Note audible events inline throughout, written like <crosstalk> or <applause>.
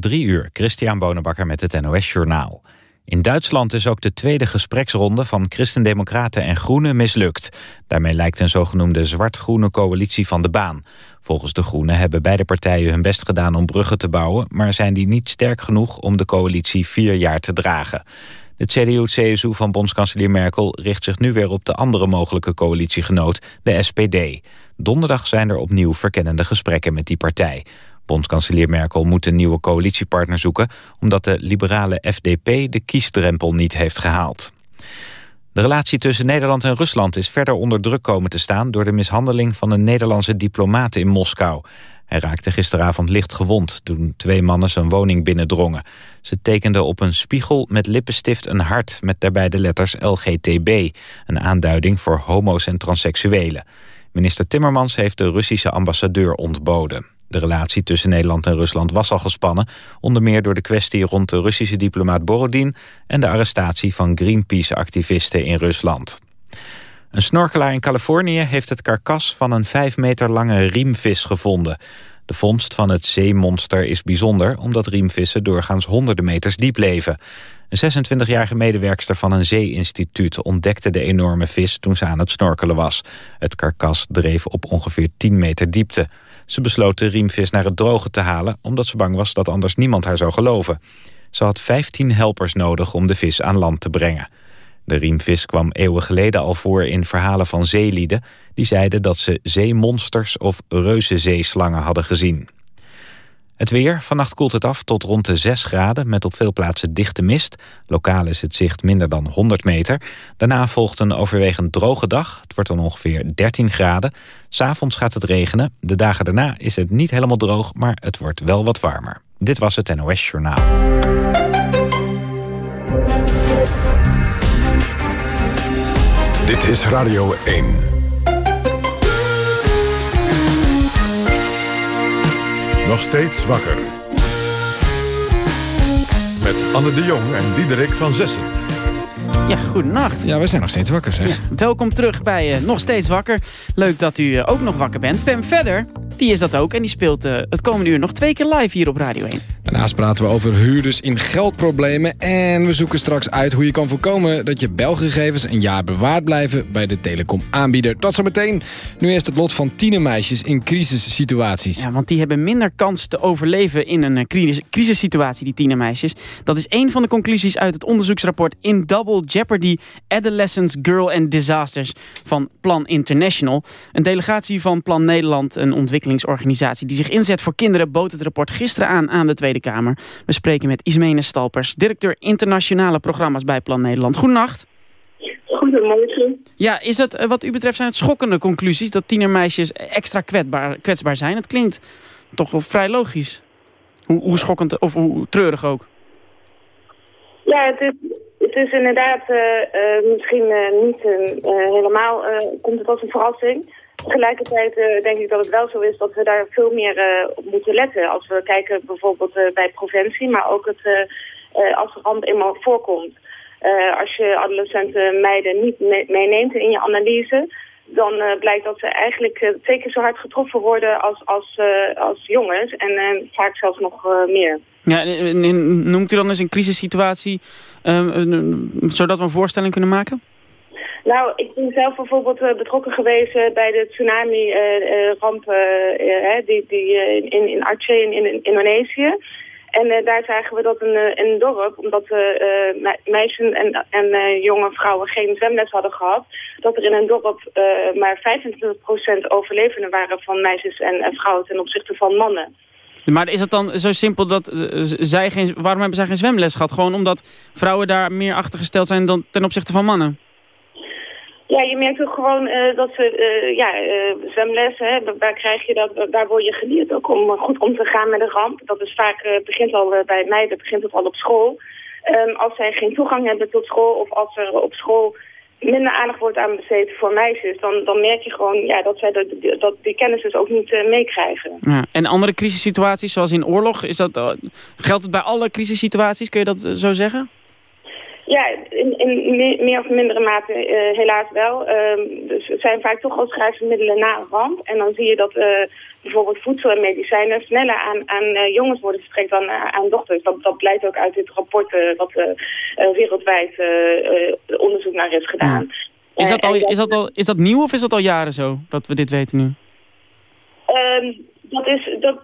Drie uur, Christian Bonenbakker met het NOS Journaal. In Duitsland is ook de tweede gespreksronde van Christendemocraten en Groenen mislukt. Daarmee lijkt een zogenoemde zwart-groene coalitie van de baan. Volgens de Groenen hebben beide partijen hun best gedaan om bruggen te bouwen... maar zijn die niet sterk genoeg om de coalitie vier jaar te dragen. De CDU-CSU van bondskanselier Merkel richt zich nu weer op de andere mogelijke coalitiegenoot, de SPD. Donderdag zijn er opnieuw verkennende gesprekken met die partij. Bondskanselier Merkel moet een nieuwe coalitiepartner zoeken... omdat de liberale FDP de kiesdrempel niet heeft gehaald. De relatie tussen Nederland en Rusland is verder onder druk komen te staan... door de mishandeling van een Nederlandse diplomaat in Moskou. Hij raakte gisteravond licht gewond toen twee mannen zijn woning binnendrongen. Ze tekenden op een spiegel met lippenstift een hart... met daarbij de letters LGTB, een aanduiding voor homo's en transseksuelen. Minister Timmermans heeft de Russische ambassadeur ontboden. De relatie tussen Nederland en Rusland was al gespannen... onder meer door de kwestie rond de Russische diplomaat Borodin... en de arrestatie van Greenpeace-activisten in Rusland. Een snorkelaar in Californië heeft het karkas van een vijf meter lange riemvis gevonden. De vondst van het zeemonster is bijzonder... omdat riemvissen doorgaans honderden meters diep leven. Een 26-jarige medewerkster van een zeeinstituut ontdekte de enorme vis toen ze aan het snorkelen was. Het karkas dreef op ongeveer 10 meter diepte. Ze besloot de riemvis naar het droge te halen... omdat ze bang was dat anders niemand haar zou geloven. Ze had 15 helpers nodig om de vis aan land te brengen. De riemvis kwam eeuwen geleden al voor in verhalen van zeelieden... die zeiden dat ze zeemonsters of reuzenzeeslangen hadden gezien. Het weer. Vannacht koelt het af tot rond de 6 graden... met op veel plaatsen dichte mist. Lokaal is het zicht minder dan 100 meter. Daarna volgt een overwegend droge dag. Het wordt dan ongeveer 13 graden. S'avonds gaat het regenen. De dagen daarna is het niet helemaal droog... maar het wordt wel wat warmer. Dit was het NOS Journaal. Dit is Radio 1. Nog steeds wakker. Met Anne de Jong en Diederik van Zessen. Ja, goedenacht. Ja, we zijn nog steeds wakker, zeg. Ja, welkom terug bij uh, Nog Steeds Wakker. Leuk dat u uh, ook nog wakker bent. Pam Verder, die is dat ook. En die speelt uh, het komende uur nog twee keer live hier op Radio 1. Daarnaast praten we over huurders in geldproblemen. En we zoeken straks uit hoe je kan voorkomen dat je belgegevens een jaar bewaard blijven bij de telecomaanbieder. Dat zometeen. Nu eerst het lot van tienermeisjes in crisissituaties. Ja, want die hebben minder kans te overleven in een crisis crisissituatie, die tienermeisjes. Dat is een van de conclusies uit het onderzoeksrapport In Double Jeopardy Adolescence Girl and Disasters van Plan International. Een delegatie van Plan Nederland, een ontwikkelingsorganisatie die zich inzet voor kinderen, bood het rapport gisteren aan aan de Tweede Kamer. We spreken met Ismene Stalpers, directeur internationale programma's bij Plan Nederland. Goedenacht. Goedemorgen. Ja, is het wat u betreft zijn het schokkende conclusies dat tienermeisjes extra kwetsbaar, kwetsbaar zijn? Het klinkt toch wel vrij logisch. Hoe, hoe schokkend of hoe treurig ook. Ja, het is, is inderdaad uh, uh, misschien uh, niet helemaal, komt het als een verrassing. Tegelijkertijd denk ik dat het wel zo is dat we daar veel meer op moeten letten. Als we kijken bijvoorbeeld bij preventie, maar ook het, als de ramp eenmaal voorkomt. als je adolescenten meiden niet meeneemt in je analyse, dan blijkt dat ze eigenlijk twee keer zo hard getroffen worden als, als, als jongens. En vaak zelfs nog meer. Ja, noemt u dan eens een crisissituatie, zodat we een voorstelling kunnen maken? Nou, ik ben zelf bijvoorbeeld betrokken geweest bij de tsunami-ramp die, die, in, in Aceh in, in Indonesië. En daar zagen we dat een, een dorp, omdat me meisjes en, en jonge vrouwen geen zwemles hadden gehad, dat er in een dorp maar 25% overlevenden waren van meisjes en, en vrouwen ten opzichte van mannen. Maar is het dan zo simpel dat zij geen, waarom hebben zij geen zwemles gehad? Gewoon omdat vrouwen daar meer achtergesteld zijn dan ten opzichte van mannen? Ja, je merkt ook gewoon uh, dat ze, uh, ja, uh, zwemles, hè, daar krijg je dat, daar word je geleerd ook om goed om te gaan met een ramp. Dat is vaak, begint al bij mij, dat begint het al op school. Um, als zij geen toegang hebben tot school of als er op school minder aandacht wordt aan besteed voor meisjes, dan, dan merk je gewoon ja, dat zij de, dat die kennis dus ook niet meekrijgen. Ja, en andere crisissituaties, zoals in oorlog, is dat, geldt het bij alle crisissituaties, kun je dat zo zeggen? Ja, in, in meer of mindere mate uh, helaas wel. Uh, dus er zijn vaak toch al schrijfmiddelen na een ramp. En dan zie je dat uh, bijvoorbeeld voedsel en medicijnen sneller aan, aan uh, jongens worden verstrekt dan aan dochters. Dat, dat blijkt ook uit dit rapport wat wereldwijd onderzoek naar is gedaan. Ja. Is, dat al, is, dat al, is dat nieuw of is dat al jaren zo, dat we dit weten nu? Ehm, dat is, dat,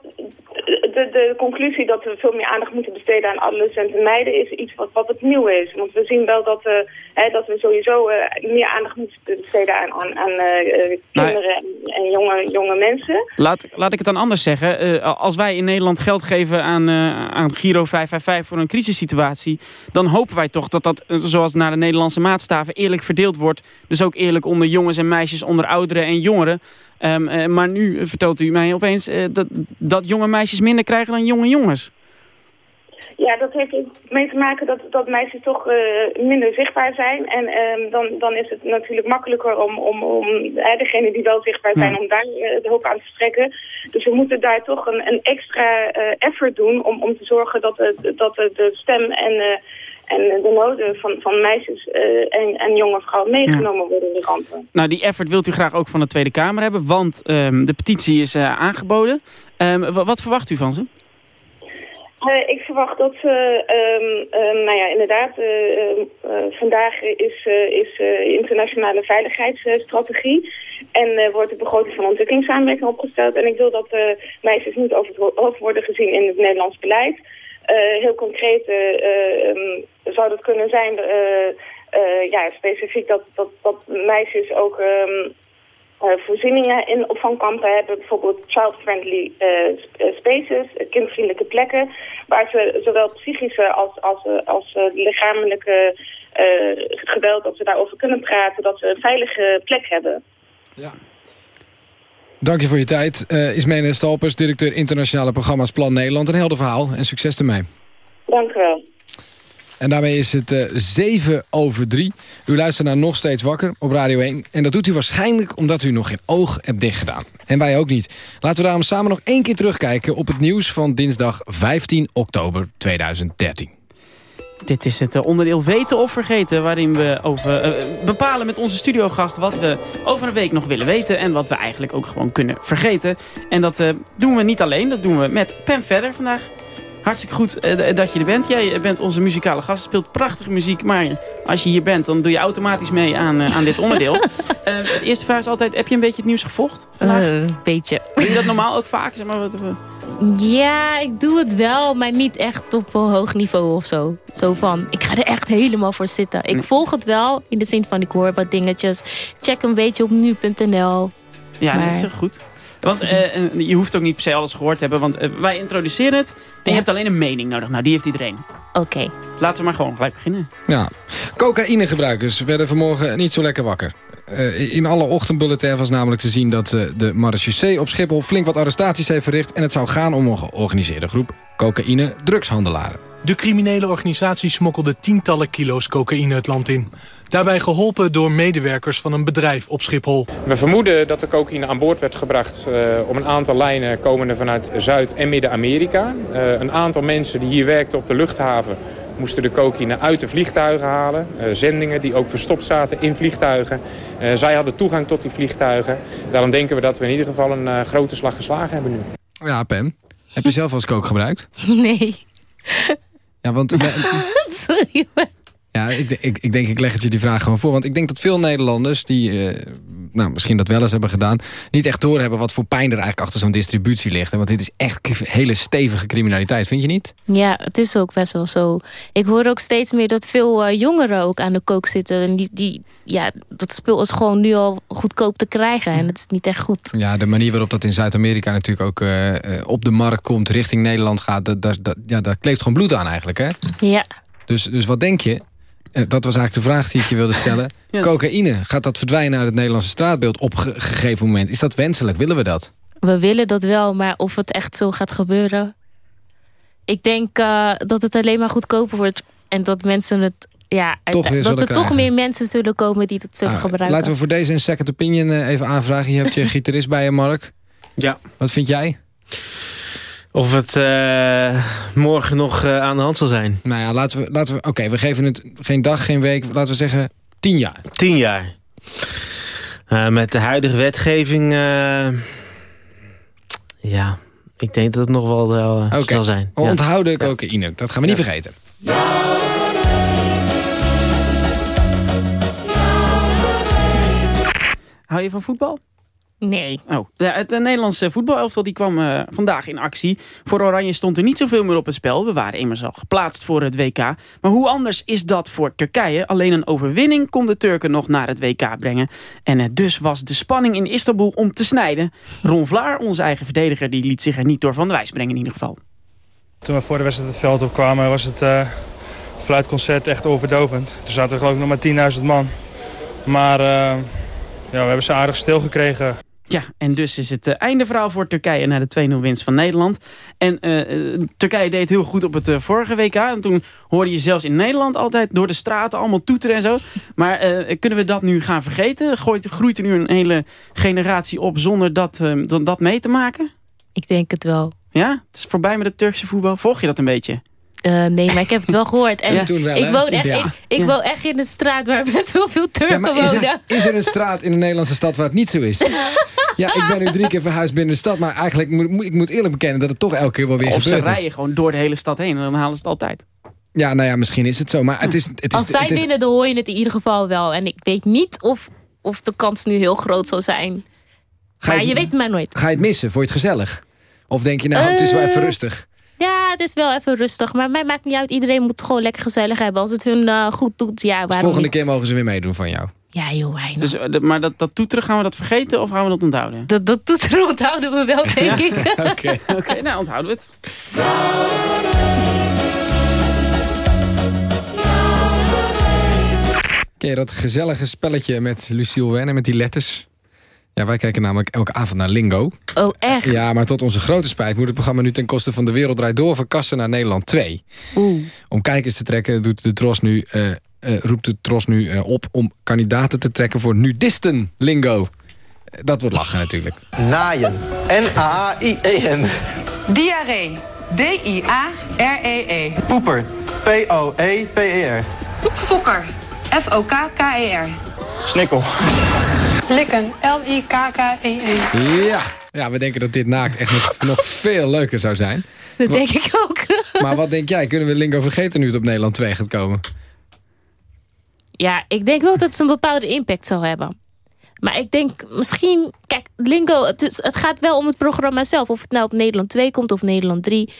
de, de conclusie dat we veel meer aandacht moeten besteden aan adolescenten en meiden is iets wat, wat het nieuw is. Want we zien wel dat, uh, hè, dat we sowieso uh, meer aandacht moeten besteden aan, aan, aan uh, kinderen en, en, jonge, jonge mensen. Laat, laat ik het dan anders zeggen. als wij in Nederland geld geven aan, aan Giro 555 voor een crisissituatie... dan hopen wij toch dat dat, zoals naar de Nederlandse maatstaven, eerlijk verdeeld wordt. Dus ook eerlijk onder jongens en meisjes, onder ouderen en jongeren. Um, uh, maar nu vertelt u mij opeens dat, dat jonge meisjes minder krijgen dan jonge jongens. Ja, dat heeft mee te maken dat, dat meisjes toch uh, minder zichtbaar zijn. En um, dan, dan is het natuurlijk makkelijker om, om, om degenen die wel zichtbaar zijn, ja. om daar de hulp aan te strekken. Dus we moeten daar toch een, een extra effort doen om, om te zorgen dat, het, dat de stem en en de noden van, van meisjes uh, en, en jonge vrouwen meegenomen ja. worden in de rampen. Nou, die effort wilt u graag ook van de Tweede Kamer hebben, want um, de petitie is uh, aangeboden. Um, wat verwacht u van ze? Uh, ik verwacht dat ze, um, nou ja, inderdaad, vandaag is, is internationale veiligheidsstrategie. En wordt de begroting van ontwikkelingssamenwerking opgesteld. En ik wil dat meisjes niet over het hoofd worden gezien in het Nederlands beleid. Uh, heel concreet uh, um, zou dat kunnen zijn, ja, specifiek dat, dat, dat meisjes ook um, voorzieningen in opvangkampen hebben. Bijvoorbeeld child-friendly spaces, kindvriendelijke plekken. Waar ze zowel psychische als, als, als lichamelijke geweld, dat ze daarover kunnen praten. Dat ze een veilige plek hebben. Ja. Dank je voor je tijd. Uh, Ismene Stalpers, directeur internationale programma's Plan Nederland. Een helder verhaal en succes ermee. Dank u wel. En daarmee is het uh, 7 over 3. U luistert naar Nog Steeds Wakker op Radio 1. En dat doet u waarschijnlijk omdat u nog geen oog hebt dichtgedaan. En wij ook niet. Laten we daarom samen nog één keer terugkijken... op het nieuws van dinsdag 15 oktober 2013. Dit is het onderdeel Weten of Vergeten... waarin we over, uh, bepalen met onze studiogast wat we over een week nog willen weten... en wat we eigenlijk ook gewoon kunnen vergeten. En dat uh, doen we niet alleen, dat doen we met Pam Verder vandaag. Hartstikke goed uh, dat je er bent. Jij bent onze muzikale gast, speelt prachtige muziek... maar als je hier bent, dan doe je automatisch mee aan, aan dit onderdeel. <laughs> de eerste vraag is altijd, heb je een beetje het nieuws gevolgd vandaag? Een beetje. Doe je dat normaal ook vaak? Zeg maar, wat, ja, ik doe het wel, maar niet echt op een hoog niveau of zo. Zo van, ik ga er echt helemaal voor zitten. Ik volg het wel, in de zin van ik hoor wat dingetjes. Check een beetje op nu.nl. Ja, maar... dat is goed. Want uh, je hoeft ook niet per se alles gehoord te hebben. Want uh, wij introduceren het. En ja. je hebt alleen een mening nodig. Nou, die heeft iedereen. Oké. Okay. Laten we maar gewoon gelijk beginnen. Ja. Cocaïnegebruikers werden vanmorgen niet zo lekker wakker. Uh, in alle ochtendbulletin was namelijk te zien dat uh, de marechaussee op Schiphol flink wat arrestaties heeft verricht. En het zou gaan om een georganiseerde groep cocaïne-drugshandelaren. De criminele organisatie smokkelde tientallen kilo's cocaïne het land in. Daarbij geholpen door medewerkers van een bedrijf op Schiphol. We vermoeden dat de cocaïne aan boord werd gebracht uh, op een aantal lijnen komende vanuit Zuid- en Midden-Amerika. Uh, een aantal mensen die hier werkten op de luchthaven moesten de cocaïne uit de vliegtuigen halen. Uh, zendingen die ook verstopt zaten in vliegtuigen. zij hadden toegang tot die vliegtuigen. Daarom denken we dat we in ieder geval een grote slag geslagen hebben nu. Ja, Pam. Heb je zelf als coke gebruikt? <laughs> Nee. Ja, want... <laughs> Sorry, maar... Ja, ik, ik, ik denk ik leg het je die vraag gewoon voor. Want ik denk dat veel Nederlanders die uh, nou, misschien dat wel eens hebben gedaan... niet echt doorhebben wat voor pijn er eigenlijk achter zo'n distributie ligt. Want dit is echt hele stevige criminaliteit, vind je niet? Ja, het is ook best wel zo. Ik hoor ook steeds meer dat veel uh, jongeren ook aan de kook zitten. En die, die, ja, dat spul is gewoon nu al goedkoop te krijgen. En dat is niet echt goed. Ja, de manier waarop dat in Zuid-Amerika natuurlijk ook uh, op de markt komt... richting Nederland gaat, dat, dat, dat, ja, daar kleeft gewoon bloed aan eigenlijk, hè? Ja. Dus, dus wat denk je? Dat was eigenlijk de vraag die ik je wilde stellen. <laughs> yes. Cocaïne, gaat dat verdwijnen uit het Nederlandse straatbeeld op een gegeven moment? Is dat wenselijk? Willen we dat? We willen dat wel, maar of het echt zo gaat gebeuren... Ik denk uh, dat het alleen maar goedkoper wordt. En dat mensen het... Ja, toch dat er krijgen. toch meer mensen zullen komen die dat zullen ah, gebruiken. Laten we voor deze een second opinion uh, even aanvragen. Je hebt <laughs> je gitarist bij je, Mark. Ja. Wat vind jij? Of het eh, morgen nog eh, aan de hand zal zijn. Nou ja, laten we... Laten we Oké, we geven het geen dag, geen week. Laten we zeggen tien jaar. Tien jaar. Uh, met de huidige wetgeving... ja, ik denk dat het nog wel uh, okay. zal zijn. Onthouden ja. cocaïne, dat gaan we niet vergeten. Hou je van voetbal? Nee. Oh, ja, het uh, Nederlandse voetbalelftal die kwam uh, vandaag in actie. Voor Oranje stond er niet zoveel meer op het spel. We waren immers al geplaatst voor het WK. Maar hoe anders is dat voor Turkije? Alleen een overwinning kon de Turken nog naar het WK brengen. En uh, dus was de spanning in Istanbul om te snijden. Ron Vlaar, onze eigen verdediger, die liet zich er niet door van de wijs brengen in ieder geval. Toen we voor de wedstrijd het veld opkwamen was het fluitconcert echt overdovend. Toen zaten er geloof ik nog maar 10.000 man. Maar ja, we hebben ze aardig stilgekregen. Ja, en dus is het uh, einde verhaal voor Turkije na de 2-0 winst van Nederland. En uh, Turkije deed heel goed op het uh, vorige WK. En toen hoorde je zelfs in Nederland altijd door de straten allemaal toeteren en zo. Maar kunnen we dat nu gaan vergeten? Gooit, groeit er nu een hele generatie op zonder dat, dat mee te maken? Ik denk het wel. Ja? Het is voorbij met het Turkse voetbal. Volg je dat een beetje? Uh, nee, maar ik heb het wel gehoord. <laughs> En ja, wel, ik, woon echt, ja. ik, ik ja. woon echt in een straat waar best wel veel Turken is wonen. Er, is er een straat in een Nederlandse stad waar het niet zo is? <laughs> ja, ik ben nu drie keer verhuisd binnen de stad. Maar eigenlijk moet ik moet eerlijk bekennen dat het toch elke keer wel weer of gebeurt. Of ze rijden gewoon door de hele stad heen en dan halen ze het altijd. Ja, nou ja, misschien is het zo. Maar het is, het is, Als zij het is, dan hoor je het in ieder geval wel. En ik weet niet of, of de kans nu heel groot zal zijn. Ga maar je, je weet het maar nooit. Ga je het missen? Vond je het gezellig? Of denk je, nou, uh, het is wel even rustig? Ja, het is wel even rustig. Maar mij maakt niet uit. Iedereen moet het gewoon lekker gezellig hebben. Als het hun uh, goed doet, ja, waarom volgende niet? keer mogen ze weer meedoen van jou. Ja, joh, weinig. Dus, uh, maar dat, dat toeteren, gaan we dat vergeten of gaan we dat onthouden? Dat, dat toeteren onthouden we wel, denk ja? ik. <laughs> Oké, okay. okay, nou onthouden we het. Ken je dat gezellige spelletje met Lucille Werner met die letters? Ja, wij kijken namelijk elke avond naar Lingo. Oh, echt? Ja, maar tot onze grote spijt moet het programma nu ten koste van de Wereld Draait Door verkassen naar Nederland 2. Oeh. Om kijkers te trekken doet de Tros nu, uh, uh, roept de Tros nu uh, op om kandidaten te trekken voor nudisten Lingo. Dat wordt lachen natuurlijk. Naaien. N-A-A-I-E-N. Diarree. D-I-A-R-E-E. -E. Poeper. P-O-E-P-E-R. Fokker. F-O-K-K-E-R. Snikkel. Likken. L-I-K-K-E-E. Ja. ja, we denken dat dit naakt echt nog, nog veel leuker zou zijn. Dat denk ik ook. <laughs> Maar wat denk jij? Kunnen we Lingo vergeten nu het op Nederland 2 gaat komen? Ja, ik denk wel dat het een bepaalde impact zal hebben. Maar ik denk misschien... Kijk, Lingo, het, is, het gaat wel om het programma zelf. Of het nou op Nederland 2 komt of Nederland 3.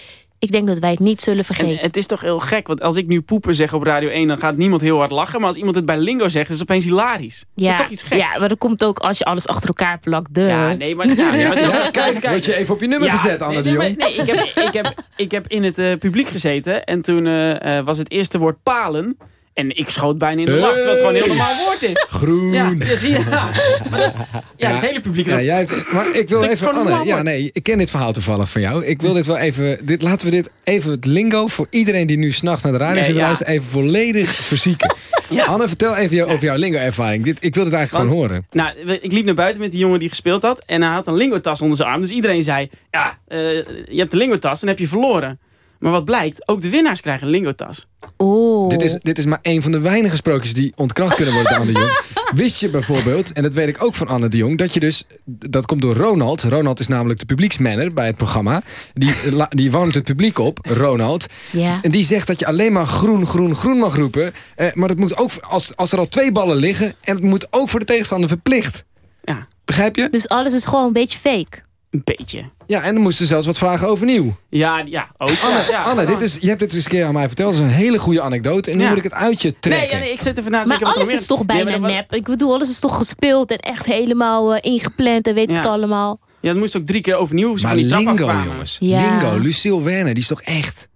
Ik denk dat wij het niet zullen vergeten. En het is toch heel gek, want als ik nu poepen zeg op Radio 1... dan gaat niemand heel hard lachen. Maar als iemand het bij Lingo zegt, is het opeens hilarisch. Ja, dat is toch iets geks? Ja, maar dat komt ook als je alles achter elkaar plakt. De. Ja, nee, maar... Ja, nee, maar <laughs> zelfs, kijk, kijk, kijk. Word je even op je nummer ja, gezet, Anne nee, de Jong? Nee, nee ik, heb, ik, heb, ik heb in het uh, publiek gezeten. En toen uh, was het eerste woord palen... En ik schoot bijna in de lach, het gewoon een heel normaal woord is. Groen. Ja, ja zie je. Ja, maar dat, ja, ja, het hele publiek is ja, jij, Maar ik wil even, Anne, ja, nee, ik ken dit verhaal toevallig van jou. Ik wil dit wel even, dit, laten we dit even het lingo voor iedereen die nu s'nachts naar de radio Nee, zit luisteren, even volledig <laughs> verzieken. Ja. Anne, vertel even jou, over jouw lingo-ervaring. Dit- Ik wil dit eigenlijk Want- gewoon horen. Nou, ik liep naar buiten met die jongen die gespeeld had. En hij had een lingotas onder zijn arm. Dus iedereen zei, ja, eh, je hebt de lingotas en heb je verloren. Maar wat blijkt, ook de winnaars krijgen een lingotas. Oh. Dit is, dit is maar een van de weinige sprookjes die ontkracht kunnen worden door Anne de Jong. <laughs> Wist je bijvoorbeeld, en dat weet ik ook van Anne de Jong... dat je dus, dat komt door Ronald. Ronald is namelijk de publieksmanner bij het programma. Die, die warmt het publiek op, Ronald. Ja. En die zegt dat je alleen maar groen, groen, groen mag roepen. Eh, maar dat moet ook, als, als er al twee ballen liggen... en het moet ook voor de tegenstander verplicht. Ja, Begrijp je? Dus alles is gewoon een beetje fake. Een beetje. Ja, en dan moesten ze zelfs wat vragen overnieuw. Ja, ja ook. Anne, ja, Anne dit is, je hebt dit eens een keer aan mij verteld. Dat is een hele goede anecdote. En nu Ja. moet ik het uit je Nee, trekken. ja, nee, ik zit even na te Maar er alles is toch bijna dat- nep. Ik bedoel, alles is toch gespeeld en echt helemaal eh, ingepland en weet Ja. het allemaal. Ja, het moest ook drie keer overnieuw. Maar die Lingo, afkwamen. jongens. Ja. Lingo, Lucille Werner, die is toch echt...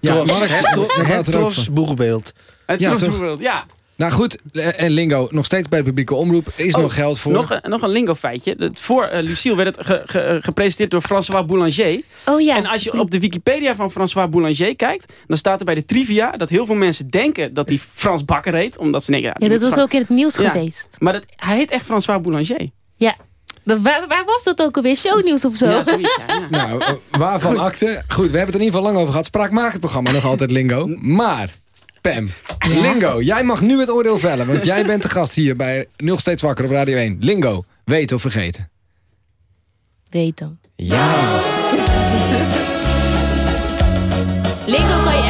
Ja, Mark, het, het er van. boegbeeld. Het Ja, ja, ja. Nou goed, eh, en Lingo, nog steeds bij de publieke omroep. Er is Oh, nog geld voor. Nog, een- nog een lingo feitje. Voor eh, Lucille werd het ge- ge- gepresenteerd door François Boulanger. Oh ja. En als je op de Wikipedia van François Boulanger kijkt... dan staat er bij de trivia dat heel veel mensen denken dat hij Frans Bakker heet. Omdat ze denken... ja, dat was ook in het nieuws Ja. geweest. Maar dat, hij heet echt François Boulanger. Ja. Dat- Waar, waar was dat ook alweer? Shownieuws of zo? Ja, zoiets, ja. ja. Nou, eh, waarvan akte? Goed, we hebben het er in ieder geval lang over gehad. Spraakmakend programma, nog altijd Lingo. Maar, Pam, Lingo, jij mag nu het oordeel vellen. Want jij bent de gast hier bij Nog Steeds Wakker op Radio 1. Lingo, weten of vergeten? Weet hem. Ja. Lingo kan je.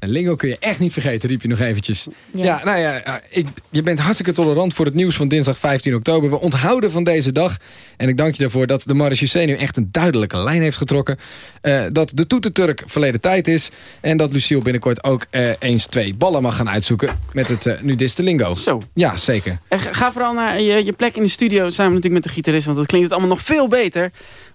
En Lingo kun je echt niet vergeten, riep je nog eventjes. Ja, Ja. nou ja, eh, ik, je bent hartstikke tolerant voor het nieuws van dinsdag 15 oktober. We onthouden van deze dag. En ik dank je daarvoor dat de marechaussee nu echt een duidelijke lijn heeft getrokken. Eh, dat de toeteturk verleden tijd is. En dat Luciel binnenkort ook eh, eens twee ballen mag gaan uitzoeken. Met het eh, nudiste Lingo. Zo. Ja, zeker. Ga vooral naar je, je plek in de studio samen natuurlijk met de gitarist. Want dat klinkt het allemaal nog veel beter.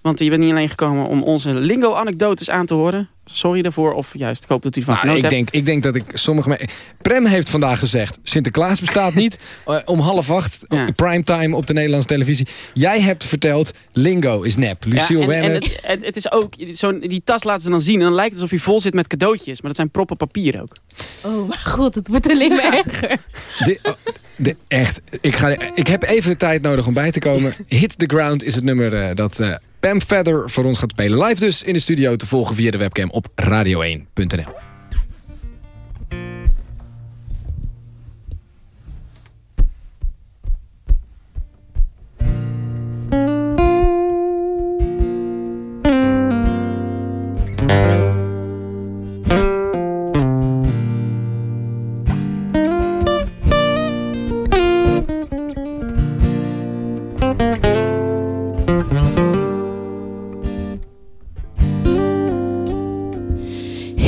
Want je bent niet alleen gekomen om onze lingo-anekdotes aan te horen. Sorry daarvoor. Of juist, ik hoop dat u ervan Nou, ik, hebt. denk, ik denk dat ik sommige... me- Prem heeft vandaag gezegd... Sinterklaas bestaat <laughs> niet. Eh, om half acht, Ja. primetime op de Nederlandse televisie. Jij hebt verteld... Lingo is nep. Lucille ja, en, het, het, het is ook, zo'n die tas laten ze dan zien. En dan lijkt het alsof hij vol zit met cadeautjes. Maar dat zijn proppen papier ook. Oh, <laughs> maar goed, het wordt alleen maar erger. Oh, echt, ik, ga, ik heb even de tijd nodig om bij te komen. <laughs> Hit the Ground is het nummer eh, dat eh, Pam Feather voor ons gaat spelen. Live dus in de studio te volgen via de webcam op radio1.nl.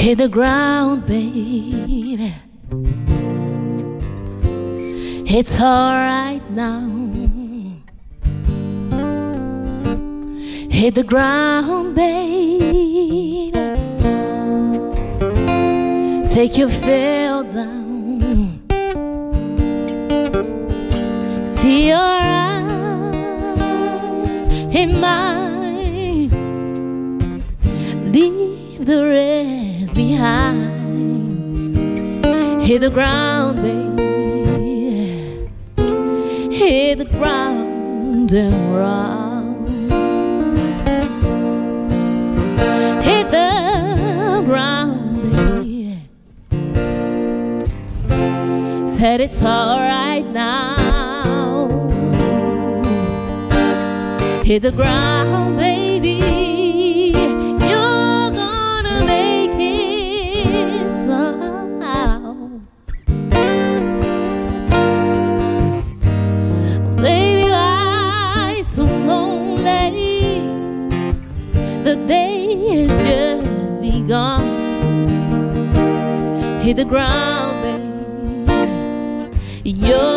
Hit the ground, baby. It's alright now. Hit the ground, baby. Take your fill down. See your eyes in mine. Leave the rest behind. Hit the ground, baby. Hit the ground and rock. Hit the ground, baby. Said it's alright now. Hit the ground, baby. Hit the ground, baby. You're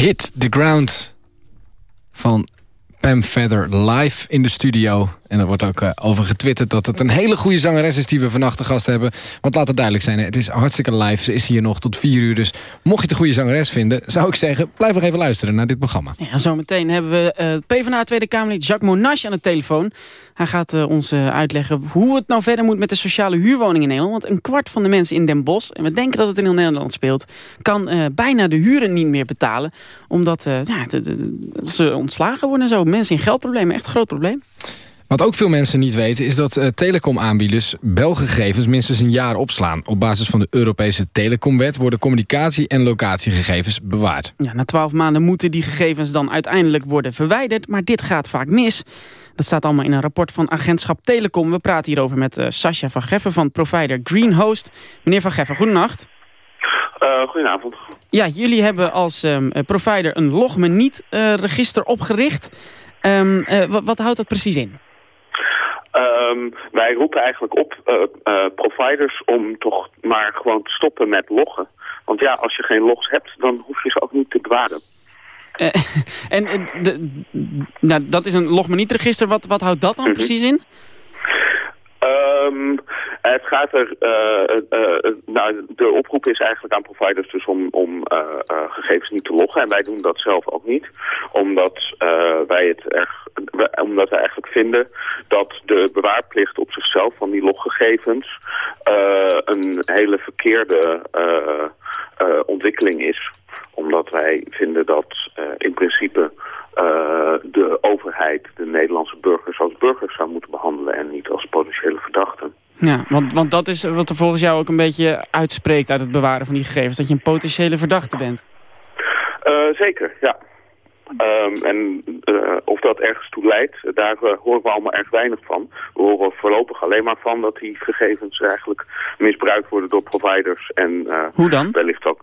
Hit the ground van Pam Feather live in de studio. En er wordt ook eh, over getwitterd dat het een hele goede zangeres is... die we vannacht de gast hebben. Want laat het duidelijk zijn, het is hartstikke live. Ze is hier nog tot vier uur. Dus mocht je een goede zangeres vinden... zou ik zeggen, blijf nog even luisteren naar dit programma. Ja, zometeen hebben we eh PvdA Tweede Kamerlid Jacques Monash aan de telefoon. Hij gaat eh, ons uitleggen hoe het nou verder moet met de sociale huurwoningen in Nederland. Want een kwart van de mensen in Den Bosch, en we denken dat het in heel Nederland speelt... kan bijna de huren niet meer betalen. Omdat ja, de- de- de- ze ontslagen worden en zo. Mensen in geldproblemen, echt een groot probleem. Wat ook veel mensen niet weten is dat uh, telecomaanbieders belgegevens minstens een jaar opslaan. Op basis van de Europese telecomwet worden communicatie- en locatiegegevens bewaard. Ja, na twaalf maanden moeten die gegevens dan uiteindelijk worden verwijderd, maar dit gaat vaak mis. Dat staat allemaal in een rapport van agentschap Telecom. We praten hierover met uh, Sascha van Geffen van provider Greenhost. Meneer van Geffen, goedenacht. Uh, goedenavond. Ja, jullie hebben als um, provider een log me niet uh, register opgericht. Um, wat, wat houdt dat precies in? Um, wij roepen eigenlijk op uh, uh, providers om toch maar gewoon te stoppen met loggen. Want ja, als je geen logs hebt, dan hoef je ze ook niet te bewaren. <laughs> Uh, en de, nou, dat is een log me niet register. Wat, wat houdt dat dan -hmm. precies in? Um, het gaat er, uh, uh, nou, de oproep is eigenlijk aan providers dus om, om uh, gegevens niet te loggen. En wij doen dat zelf ook niet, omdat wij het erg, omdat wij eigenlijk vinden dat de bewaarplicht op zichzelf van die loggegevens een hele verkeerde ontwikkeling is. Omdat wij vinden dat in principe uh, de overheid de Nederlandse burgers als burgers zou moeten behandelen en niet als potentiële verdachten. Ja, want, want dat is wat er volgens jou ook een beetje uitspreekt uit het bewaren van die gegevens, dat je een potentiële verdachte bent. Uh, zeker, ja. Um, en uh, of dat ergens toe leidt, daar uh, horen we allemaal erg weinig van. We horen voorlopig alleen maar van dat die gegevens eigenlijk misbruikt worden door providers. En Hoe dan? wellicht ook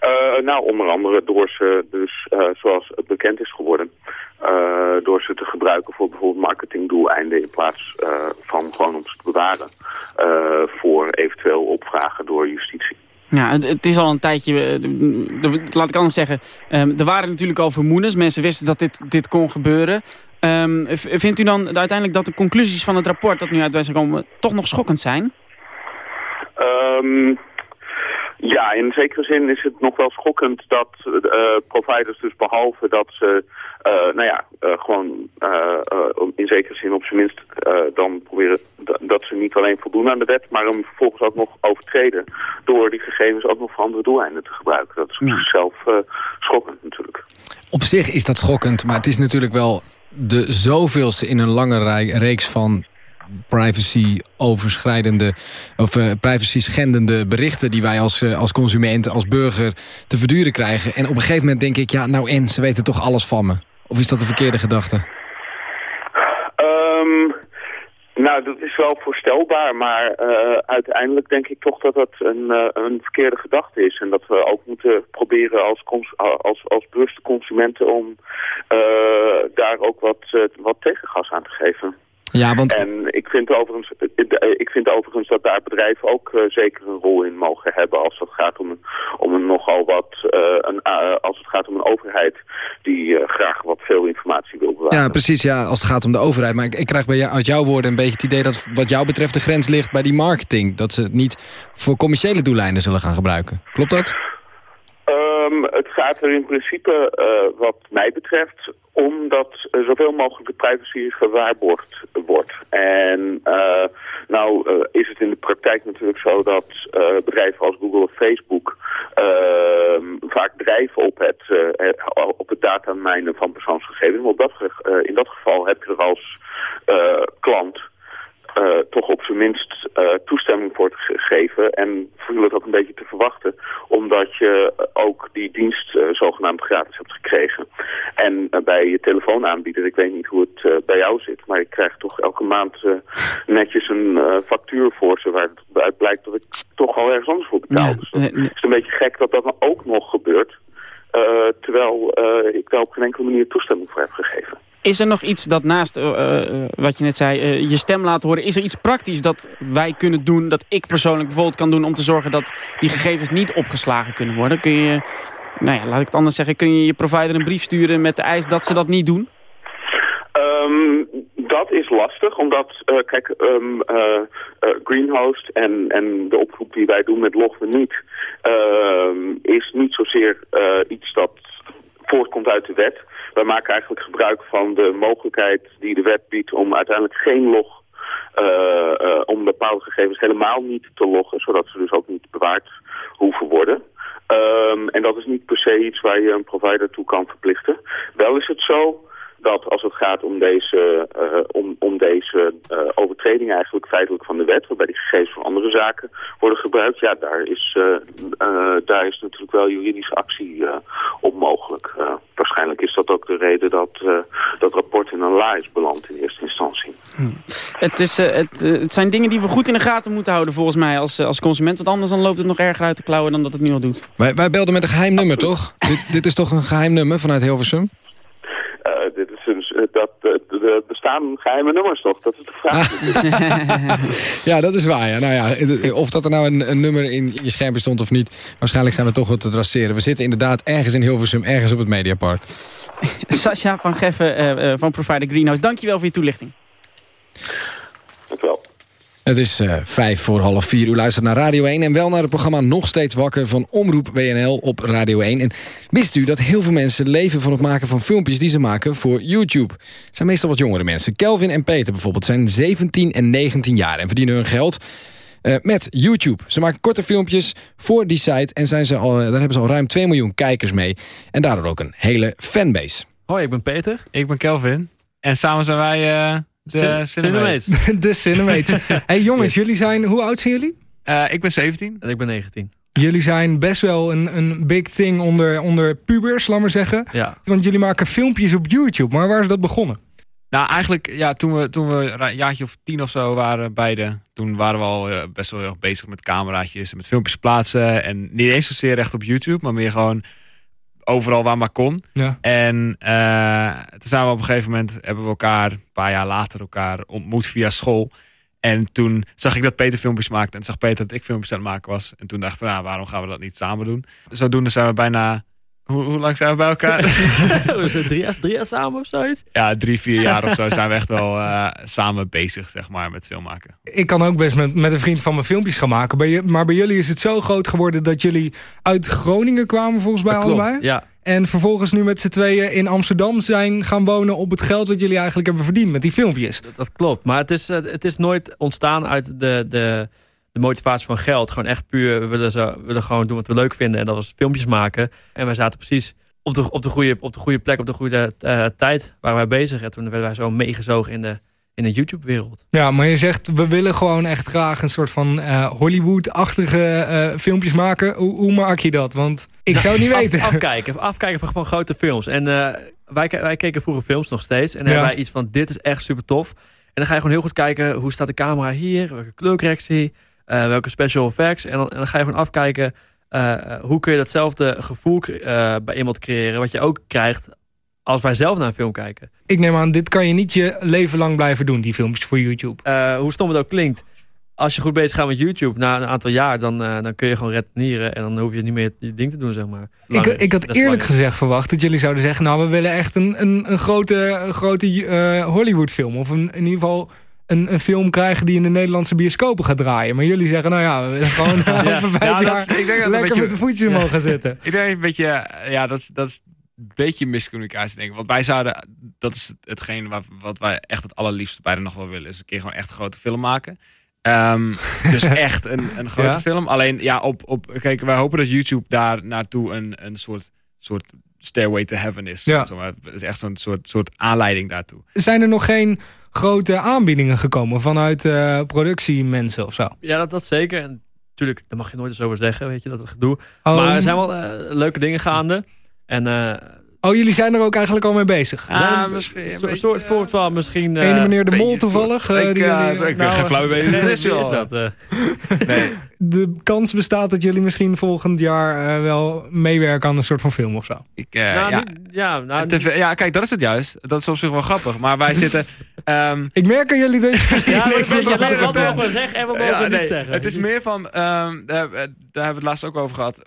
uh, nou, onder andere door ze dus, uh, zoals het bekend is geworden, uh, door ze te gebruiken voor bijvoorbeeld marketingdoeleinden in plaats van gewoon om ze te bewaren voor eventueel opvragen door justitie. Ja, het is al een tijdje, laat ik anders zeggen, um, er waren natuurlijk al vermoedens. Mensen wisten dat dit, dit kon gebeuren. Um, vindt u dan uiteindelijk dat de conclusies van het rapport dat nu uit is gekomen toch nog schokkend zijn? Um, ja, in zekere zin is het nog wel schokkend dat uh, providers dus behalve dat ze, uh, nou ja, uh, gewoon in zekere zin op zijn minst dan proberen dat ze niet alleen voldoen aan de wet, maar hem vervolgens ook nog overtreden door die gegevens ook nog voor andere doeleinden te gebruiken. Dat is op ja. zichzelf schokkend natuurlijk. Op zich is dat schokkend, maar het is natuurlijk wel de zoveelste in een lange reeks van privacy overschrijdende of uh, privacy schendende berichten die wij als, uh, als consument, als burger te verduren krijgen. En op een gegeven moment denk ik, ja nou en, ze weten toch alles van me. Of is dat een verkeerde gedachte? Um, nou, dat is wel voorstelbaar, maar uh, uiteindelijk denk ik toch dat dat een, een verkeerde gedachte is. En dat we ook moeten proberen als, als, als bewuste consumenten om daar ook wat, wat tegengas aan te geven. Ja, want... En ik vind, overigens, ik vind overigens dat daar bedrijven ook uh, zeker een rol in mogen hebben als het gaat om een, om een nogal wat, uh, een, uh, als het gaat om een overheid die graag wat veel informatie wil bewaren. Ja, precies, ja, als het gaat om de overheid. Maar ik, ik krijg bij jou, uit jouw woorden een beetje het idee dat wat jou betreft de grens ligt bij die marketing. Dat ze het niet voor commerciële doeleinden zullen gaan gebruiken. Klopt dat? Um, het gaat er in principe, uh, wat mij betreft, om dat uh, zoveel mogelijk de privacy gewaarborgd wordt. En uh, nou uh, is het in de praktijk natuurlijk zo dat bedrijven als Google of Facebook vaak drijven op het, op het datamijnen van persoonsgegevens. Op dat, in dat geval heb je er als klant uh, toch op zijn minst uh, toestemming voor te geven. En viel het ook een beetje te verwachten. Omdat je ook die dienst uh, zogenaamd gratis hebt gekregen. En bij je telefoonaanbieder, ik weet niet hoe het bij jou zit. Maar ik krijg toch elke maand netjes een factuur voor ze. Waaruit blijkt dat ik toch al ergens anders voor betaal. Ja, dus het is een beetje gek dat dat dan ook nog gebeurt. terwijl ik daar op geen enkele manier toestemming voor heb gegeven. Is er nog iets dat naast, uh, uh, wat je net zei, uh, je stem laten horen... is er iets praktisch dat wij kunnen doen, dat ik persoonlijk bijvoorbeeld kan doen... om te zorgen dat die gegevens niet opgeslagen kunnen worden? Kun je, nou ja, laat ik het anders zeggen... kun je je provider een brief sturen met de eis dat ze dat niet doen? Um, dat is lastig, omdat, kijk, um, Greenhost en, en de oproep die wij doen met Loggen niet... is niet zozeer iets dat voortkomt uit de wet... Wij maken eigenlijk gebruik van de mogelijkheid die de wet biedt om uiteindelijk geen log, uh, uh, om bepaalde gegevens helemaal niet te loggen, zodat ze dus ook niet bewaard hoeven worden. Um, en dat is niet per se iets waar je een provider toe kan verplichten. Wel is het zo dat als het gaat om deze, eh, om, om deze uh, overtreding eigenlijk feitelijk van de wet, waarbij die gegevens voor andere zaken worden gebruikt, ja, daar is, uh, daar is natuurlijk wel juridische actie op mogelijk. waarschijnlijk is dat ook de reden dat dat rapport in een la is beland in eerste instantie. Het, is, het, het zijn dingen die we goed in de gaten moeten houden volgens mij als, als consument, want anders dan loopt het nog erger uit de klauwen dan dat het nu al doet. Wij, wij belden met een geheim nummer, toch? dit, dit is toch een geheim nummer vanuit Hilversum? Dat, er bestaan geheime nummers toch? Dat is de vraag. <laughs> ja, dat is waar. Ja. Nou ja, of dat er nou een, een, nummer in je scherm bestond of niet... waarschijnlijk zijn we toch wat te traceren. We zitten inderdaad ergens in Hilversum, ergens op het Mediapark. <laughs> Sascha van Geffen uh, van Provider Greenhouse, dankjewel voor je toelichting. Dank wel. Het is uh, vijf voor half vier. U luistert naar Radio 1 en wel naar het programma Nog Steeds Wakker van Omroep WNL op Radio 1. En wist u dat heel veel mensen leven van het maken van filmpjes die ze maken voor YouTube? Het zijn meestal wat jongere mensen. Kelvin en Peter bijvoorbeeld zijn 17 en 19 jaar en verdienen hun geld uh, met YouTube. Ze maken korte filmpjes voor die site en zijn ze al, daar hebben ze al ruim 2 miljoen kijkers mee. En daardoor ook een hele fanbase. Hoi, ik ben Peter. Ik ben Kelvin. En samen zijn wij... De Cinemates. <laughs> De Cinemates. <laughs> hey jongens, jullie zijn... Hoe oud zijn jullie? Uh, ik ben 17. En ik ben 19. Jullie zijn best wel een, een big thing onder, onder pubers, laat maar zeggen. Ja. Want jullie maken filmpjes op YouTube. Maar waar is dat begonnen? Nou, eigenlijk, ja, toen we, toen we een jaartje of tien of zo waren beide... toen waren we al uh, best wel heel bezig met cameraatjes en met filmpjes plaatsen. En niet eens zozeer echt op YouTube, maar meer gewoon overal waar maar kon. Ja. En uh, toen zijn we op een gegeven moment, hebben we elkaar een paar jaar later elkaar ontmoet via school. En toen zag ik dat Peter filmpjes maakte en zag Peter dat ik filmpjes aan het maken was. En toen dachten we, nou, waarom gaan we dat niet samen doen? Zodoende zijn we bijna hoe, hoe, lang zijn we bij elkaar? <laughs> we zijn drie jaar, drie jaar samen of zoiets? Ja, drie, vier jaar of zo zijn we echt wel uh, samen bezig, zeg maar, met filmmaken. Ik kan ook best met, met een vriend van mijn filmpjes gaan maken. Bij, maar bij jullie is het zo groot geworden dat jullie uit Groningen kwamen, volgens mij allebei. Ja. En vervolgens nu met z'n tweeën in Amsterdam zijn gaan wonen op het geld wat jullie eigenlijk hebben verdiend met die filmpjes. Dat, dat klopt, maar het is, het is nooit ontstaan uit de... de de motivatie van geld. Gewoon echt puur, we willen, zo, willen gewoon doen wat we leuk vinden. En dat was filmpjes maken. En wij zaten precies op de, op de, goede, op de goede plek, op de goede uh, tijd waar wij bezig. En toen werden wij zo meegezogen in de, in de YouTube-wereld. Ja, maar je zegt, we willen gewoon echt graag een soort van uh, Hollywood-achtige uh, filmpjes maken. Hoe, hoe, maak je dat? Want ik zou het niet <laughs> weten. Af, afkijken, afkijken van, van grote films. En wij, wij keken vroeger films nog steeds. En hebben wij iets van, dit is echt super tof. En dan ga je gewoon heel goed kijken, hoe staat de camera hier? Welke kleurcorrectie? Uh, welke special effects. En dan, en dan, ga je gewoon afkijken uh, hoe kun je datzelfde gevoel uh, bij iemand creëren. Wat je ook krijgt als wij zelf naar een film kijken. Ik neem aan, dit kan je niet je leven lang blijven doen, die filmpjes voor YouTube. hoe stom het ook klinkt. Als je goed bezig gaat met YouTube, na een aantal jaar, dan, dan kun je gewoon retourneren. En dan hoef je niet meer je ding te doen, zeg maar. ik, ik had eerlijk gezegd verwacht dat jullie zouden zeggen... nou, we willen echt een, een, een grote, een grote Hollywood film. Of een, in ieder geval een, een film krijgen die in de Nederlandse bioscopen gaat draaien. Maar jullie zeggen, nou ja, <laughs> gewoon ja. over vijf jaar ik denk dat lekker beetje, met de voetjes ja. mogen zitten. <laughs> ik denk een beetje, ja, dat is, dat is een beetje miscommunicatie denk ik. Want wij zouden, dat is hetgeen wat, wat wij echt het allerliefste bijna nog wel willen. Is een keer gewoon echt een grote film maken. Um, <laughs> dus echt een, een grote ja? film. Alleen, ja, op, op, kijk, wij hopen dat YouTube daar naartoe een, een soort, soort stairway to heaven is. Ja. Zeg maar. Het is echt zo'n soort, soort aanleiding daartoe. Zijn er nog geen grote aanbiedingen gekomen vanuit uh, productiemensen of zo? Ja, dat, dat zeker. En natuurlijk, daar mag je nooit eens over zeggen, weet je, dat gedoe. Oh. Maar er zijn wel uh, leuke dingen gaande. En... Oh, jullie zijn er ook eigenlijk al mee bezig? Ja, misschien. Een soort voort van misschien... Uh, Ene meneer De Mol toevallig? Ik, die uh, jullie, ik ben nou, geen flauw. Nee, is, is dat? Uh. <laughs> nee. De kans bestaat dat jullie misschien volgend jaar wel meewerken aan een soort van film of zo. Ik, nou, ja, niet, ja, nou, TV, ja, kijk, dat is het juist. Dat is op zich wel grappig. Maar wij zitten... Um, <laughs> ik merk aan jullie dat <laughs> jullie... ja, ik weet je, wat mogen we zeggen en wat mogen we niet zeggen. Het is meer van... Um, daar, daar hebben we het laatst ook over gehad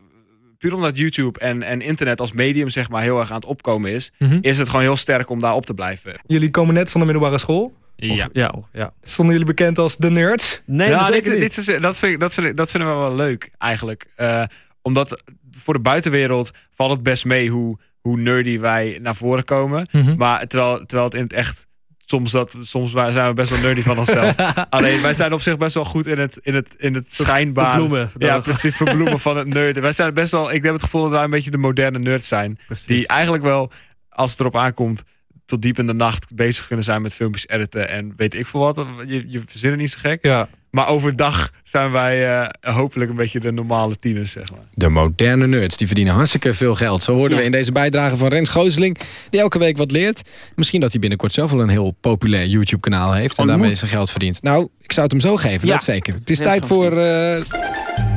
puur omdat YouTube en, en internet als medium zeg maar heel erg aan het opkomen is, mm -hmm. is het gewoon heel sterk om daar op te blijven. Jullie komen net van de middelbare school. Ja. ja, ja. Stonden jullie bekend als de nerds? Nee, ja, dat, dit, dit, dat, vind ik, dat, vind ik, dat vinden we wel leuk eigenlijk. Uh, omdat voor de buitenwereld valt het best mee hoe, hoe nerdy wij naar voren komen. Mm -hmm. Maar terwijl, terwijl het in het echt soms, dat, soms zijn we best wel nerdy van onszelf. <laughs> Alleen wij zijn op zich best wel goed in het, in het, in het schijnbaar. Verbloemen. Ja, precies. Verbloemen van het nerd. Wij zijn best wel. Ik heb het gevoel dat wij een beetje de moderne nerd zijn. Precies. Die eigenlijk wel, als het erop aankomt, tot diep in de nacht bezig kunnen zijn met filmpjes editen en weet ik veel wat. Je, je verzint het niet zo gek. Ja. Maar overdag zijn wij eh, hopelijk een beetje de normale tieners, zeg maar. De moderne nerds, die verdienen hartstikke veel geld. Zo hoorden we in deze bijdrage van Rens Gooseling... die elke week wat leert. Misschien dat hij binnenkort zelf wel een heel populair YouTube-kanaal heeft... en Oh, daarmee moet. zijn geld verdient. Nou, ik zou het hem zo geven, Ja. dat zeker. Het is tijd voor... eh,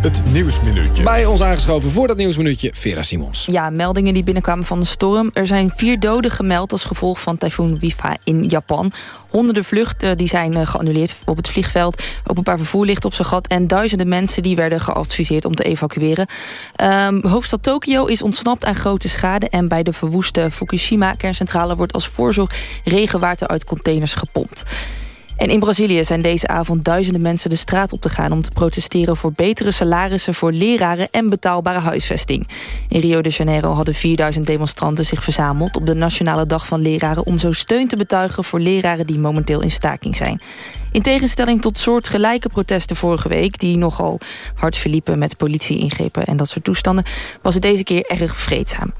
Het Nieuwsminuutje. bij ons aangeschoven voor dat nieuwsminuutje, Vera Simons. Ja, meldingen die binnenkwamen van de storm. Er zijn vier doden gemeld als gevolg van tyfoon Wifa in Japan. Honderden vluchten die zijn eh, geannuleerd op het vliegveld. Openbaar vervoer ligt op zijn gat. En duizenden mensen die werden geadviseerd om te evacueren. Ehm, hoofdstad Tokio is ontsnapt aan grote schade. En bij de verwoeste Fukushima-kerncentrale wordt als voorzorg regenwater uit containers gepompt. En in Brazilië zijn deze avond duizenden mensen de straat op te gaan... om te protesteren voor betere salarissen voor leraren en betaalbare huisvesting. In Rio de Janeiro hadden 4000 demonstranten zich verzameld... op de Nationale Dag van Leraren om zo steun te betuigen... voor leraren die momenteel in staking zijn. In tegenstelling tot soortgelijke protesten vorige week... die nogal hard verliepen met politie-ingrepen en dat soort toestanden... was het deze keer erg vreedzaam.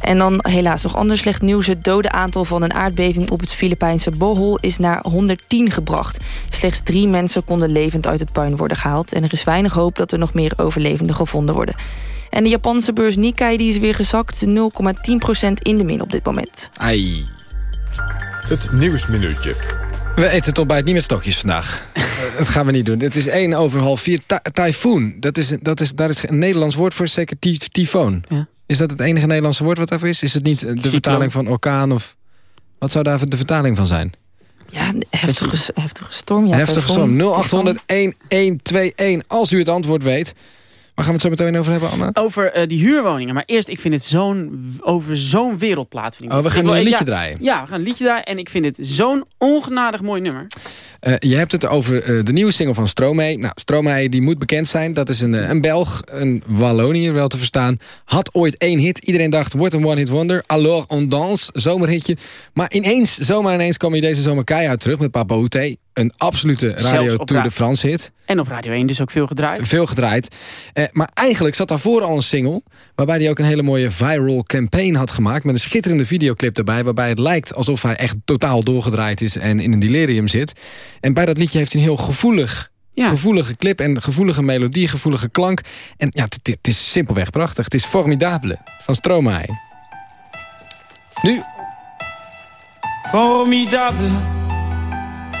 En dan helaas nog anders slecht nieuws. Het dode aantal van een aardbeving op het Filipijnse Bohol is naar 110 gebracht. Slechts drie mensen konden levend uit het puin worden gehaald. En er is weinig hoop dat er nog meer overlevenden gevonden worden. En de Japanse beurs Nikkei die is weer gezakt. 0,10% in de min op dit moment. Ai. Het Nieuwsminuutje. We eten het ontbijt niet met stokjes vandaag. Eh, dat gaan we niet doen. Het is 1 over half 4. Ty tyfoon. Dat is, dat is, daar is een Nederlands woord voor. Zeker ty- tyfoon. Is dat het enige Nederlandse woord wat daarvoor is? Is het niet eh, de vertaling van orkaan? Of wat zou daar de vertaling van zijn? Ja, heftige, heftige storm. Ja, Heftige storm. 0800 1121 als u het antwoord weet. Waar gaan we het zo meteen over hebben, Anna? Over eh, die huurwoningen. Maar eerst, ik vind het zo'n over zo'n ik Oh, we gaan nu een liedje ja, draaien. Ja, we gaan een liedje draaien. En ik vind het zo'n ongenadig mooi nummer. Eh, je hebt het over eh, de nieuwe single van Stromae. Nou, Stromae die moet bekend zijn. Dat is een, een Belg, een Walloniër wel te verstaan. Had ooit één hit. Iedereen dacht, wordt een one-hit wonder. Alors on danse, zomerhitje. Maar ineens, zomaar ineens kwam hij deze zomer keihard terug met Papa Oute. Een absolute Radio Tour de France hit. En op Radio 1 dus ook veel gedraaid. Veel gedraaid. Eh, maar eigenlijk zat daarvoor al een single... waarbij hij ook een hele mooie viral campaign had gemaakt... met een schitterende videoclip erbij... waarbij het lijkt alsof hij echt totaal doorgedraaid is... en in een delirium zit. En bij dat liedje heeft hij een heel gevoelig... Gevoelige clip en gevoelige melodie, gevoelige klank. En ja, het- het is simpelweg prachtig. Het is Formidable van Stromae. Nu. Formidable,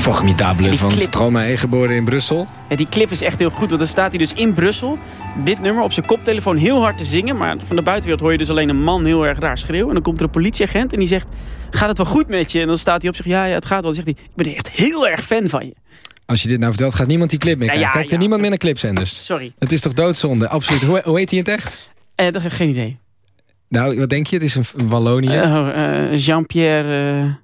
Formidabele van clip. Stromae, geboren in Brussel. Ja, die clip is echt heel goed, want dan staat hij dus in Brussel... dit nummer op zijn koptelefoon heel hard te zingen... maar van de buitenwereld hoor je dus alleen een man heel erg raar schreeuwen... en dan komt er een politieagent en die zegt... gaat het wel goed met je? En dan staat hij op zich, ja, ja het gaat wel. Dan zegt hij, ik ben echt heel erg fan van je. Als je dit nou vertelt, gaat niemand die clip meer Ja, kijken. ja, Kijkt er ja, niemand meer naar clipzenders? Sorry. Het is toch doodzonde? Absoluut. Hoe, hoe heet hij het echt? Eh, dat heb ik geen idee. Nou, wat denk je? Het is een Wallonië. Eh, eh, Jean-Pierre...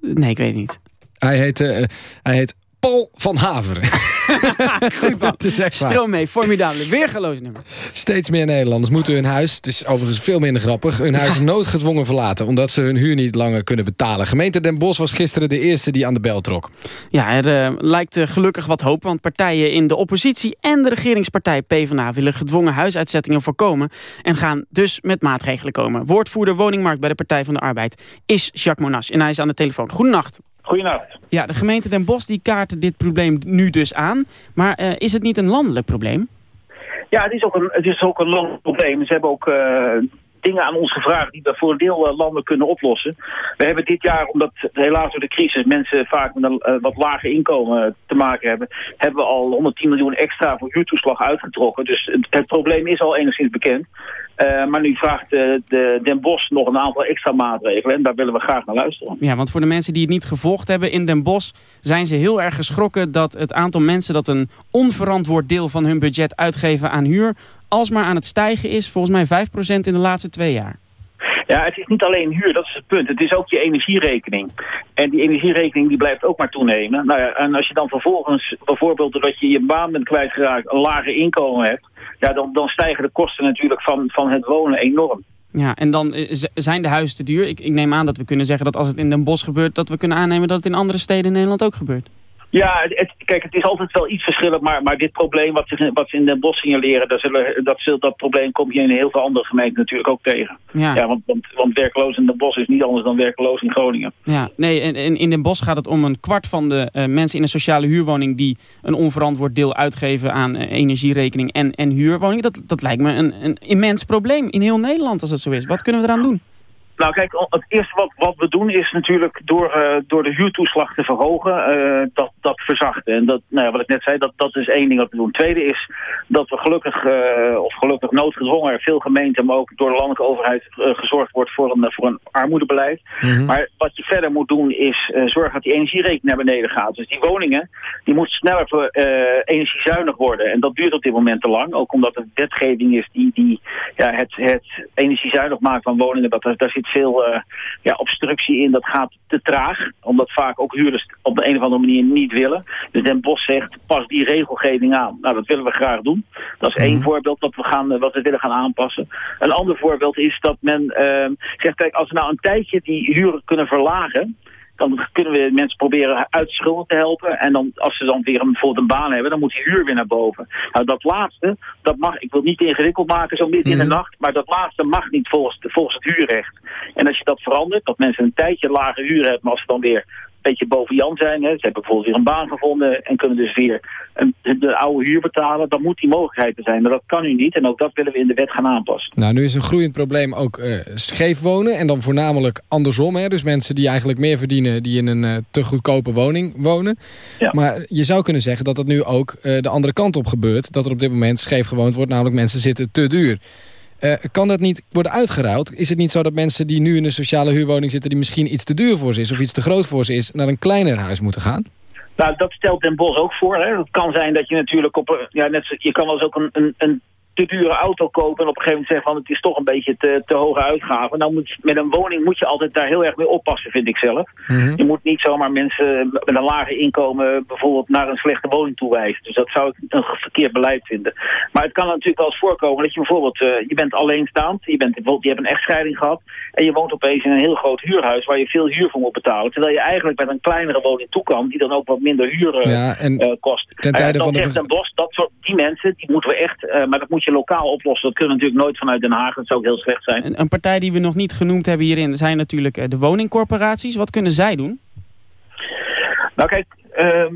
Nee, ik weet het niet. Hij heet, eh, hij heet Paul van Haveren. <laughs> Goed man. <laughs> Waar. Stroom mee, formidabele. Weergeloos nummer. Steeds meer Nederlanders moeten hun huis, het is overigens veel minder grappig, hun huis noodgedwongen verlaten, omdat ze hun huur niet langer kunnen betalen. Gemeente Den Bosch was gisteren de eerste die aan de bel trok. Ja, er eh, lijkt eh, gelukkig wat hoop, want partijen in de oppositie en de regeringspartij PvdA willen gedwongen huisuitzettingen voorkomen en gaan dus met maatregelen komen. Woordvoerder woningmarkt bij de Partij van de Arbeid is Jacques Monas en hij is aan de telefoon. Goedenacht. Goedenacht. Ja, de gemeente Den Bosch die kaart dit probleem nu dus aan, maar eh, is het niet een landelijk probleem? Ja, het is ook een, het is ook een landelijk probleem. Ze hebben ook eh, dingen aan ons gevraagd die we voor een deel eh, landen kunnen oplossen. We hebben dit jaar, omdat helaas door de crisis mensen vaak met een wat lager inkomen te maken hebben, hebben we al 110 miljoen extra voor huurtoeslag uitgetrokken. Dus het, het probleem is al enigszins bekend. Eh, maar nu vraagt de, de Den Bosch nog een aantal extra maatregelen en daar willen we graag naar luisteren. Ja, want voor de mensen die het niet gevolgd hebben in Den Bosch... zijn ze heel erg geschrokken dat het aantal mensen... dat een onverantwoord deel van hun budget uitgeven aan huur... alsmaar aan het stijgen is. Volgens mij 5% in de laatste twee jaar. Ja, het is niet alleen huur, dat is het punt. Het is ook je energierekening. En die energierekening die blijft ook maar toenemen. Nou ja, en als je dan vervolgens, bijvoorbeeld doordat je je baan bent kwijtgeraakt, een lager inkomen hebt, ja, dan, dan stijgen de kosten natuurlijk van, van het wonen enorm. Ja, en dan eh, zijn de huizen te duur. Ik, ik neem aan dat we kunnen zeggen dat als het in Den Bosch gebeurt... dat we kunnen aannemen dat het in andere steden in Nederland ook gebeurt. Ja, het, kijk, het is altijd wel iets verschillend, maar, maar dit probleem wat, ze- wat ze in Den Bosch signaleren, dat, zullen, dat, dat probleem kom je in heel veel andere gemeenten natuurlijk ook tegen. Ja. want, want, want werkloos in Den Bosch is niet anders dan werkloos in Groningen. Ja, nee, en, en in Den Bosch gaat het om een kwart van de eh, mensen in een sociale huurwoning... die een onverantwoord deel uitgeven aan eh, energierekening en, en huurwoningen. Dat, dat lijkt me een, een immens probleem in heel Nederland als dat zo is. Wat kunnen we eraan doen? Nou kijk, het eerste wat, wat we doen is natuurlijk door, eh, door de huurtoeslag te verhogen, eh, dat, dat verzachten. En dat, nou ja, wat ik net zei, dat, dat is één ding wat we doen. Tweede is dat we gelukkig, eh, of gelukkig noodgedwongen, veel gemeenten, maar ook door de landelijke overheid gezorgd wordt voor een, voor een armoedebeleid. Maar wat je verder moet doen is zorgen dat die energierekening naar beneden gaat. Dus die woningen, die moeten sneller energiezuinig worden. En dat duurt op dit moment te lang. Ook omdat er wetgeving is die, die ja, het, het energiezuinig maken van woningen, dat, daar zit veel eh, ja, obstructie in. Dat gaat te traag. Omdat vaak ook huurders op de een of andere manier niet willen. Dus Den Bosch zegt, pas die regelgeving aan. Nou, dat willen we graag doen. Dat is één voorbeeld wat we, gaan, eh, wat we willen gaan aanpassen. Een ander voorbeeld is dat men eh, zegt, kijk, als we nou een tijdje die huren kunnen verlagen dan kunnen we mensen proberen uit de schulden te helpen. En dan, als ze dan weer een, bijvoorbeeld een baan hebben, dan moet die huur weer naar boven. Nou, dat laatste, dat mag, ik wil het niet ingewikkeld maken zo midden in de nacht, maar dat laatste mag niet volgens, volgens het huurrecht. En als je dat verandert, dat mensen een tijdje lage huur hebben, maar als ze dan weer beetje boven Jan zijn, hè, ze hebben bijvoorbeeld weer een baan gevonden en kunnen dus weer een, de oude huur betalen, dan moet die mogelijkheid er zijn. Maar dat kan nu niet en ook dat willen we in de wet gaan aanpassen. Nou, nu is een groeiend probleem ook eh, scheef wonen. En dan voornamelijk andersom. Hè? Dus mensen die eigenlijk meer verdienen... die in een eh, te goedkope woning wonen. Maar je zou kunnen zeggen dat dat nu ook eh, de andere kant op gebeurt. Dat er op dit moment scheef gewoond wordt. Namelijk mensen zitten te duur. Eh, kan dat niet worden uitgeruild? Is het niet zo dat mensen die nu in een sociale huurwoning zitten... die misschien iets te duur voor ze is of iets te groot voor ze is... naar een kleiner huis moeten gaan? Nou, dat stelt Den Bos ook voor. Hè. Het kan zijn dat je natuurlijk op... Ja, net, je kan wel eens ook een, een, een te dure auto kopen... en op een gegeven moment zeggen van het is toch een beetje te, te hoge uitgaven. Nou, moet, met een woning moet je altijd daar heel erg mee oppassen, vind ik zelf. Je moet niet zomaar mensen met een lager inkomen... bijvoorbeeld naar een slechte woning toewijzen. Dus dat zou ik een verkeerd beleid vinden. Maar het kan natuurlijk wel eens voorkomen dat je bijvoorbeeld... eh, je bent alleenstaand, je, bent, je hebt een echtscheiding gehad... en je woont opeens in een heel groot huurhuis... waar je veel huur voor moet betalen. Terwijl je eigenlijk met een kleinere woning toe kan... die dan ook wat minder huur eh, Ja, en eh, kost. ten ja, tijde dan van de Bos, dat soort, die mensen, die moeten we echt... eh, maar dat moet je lokaal oplossen. Dat kunnen we natuurlijk nooit vanuit Den Haag. Dat zou ook heel slecht zijn. Een, een partij die we nog niet genoemd hebben hierin zijn natuurlijk eh, de woningcorporaties. Wat kunnen zij doen? Nou kijk, ehm,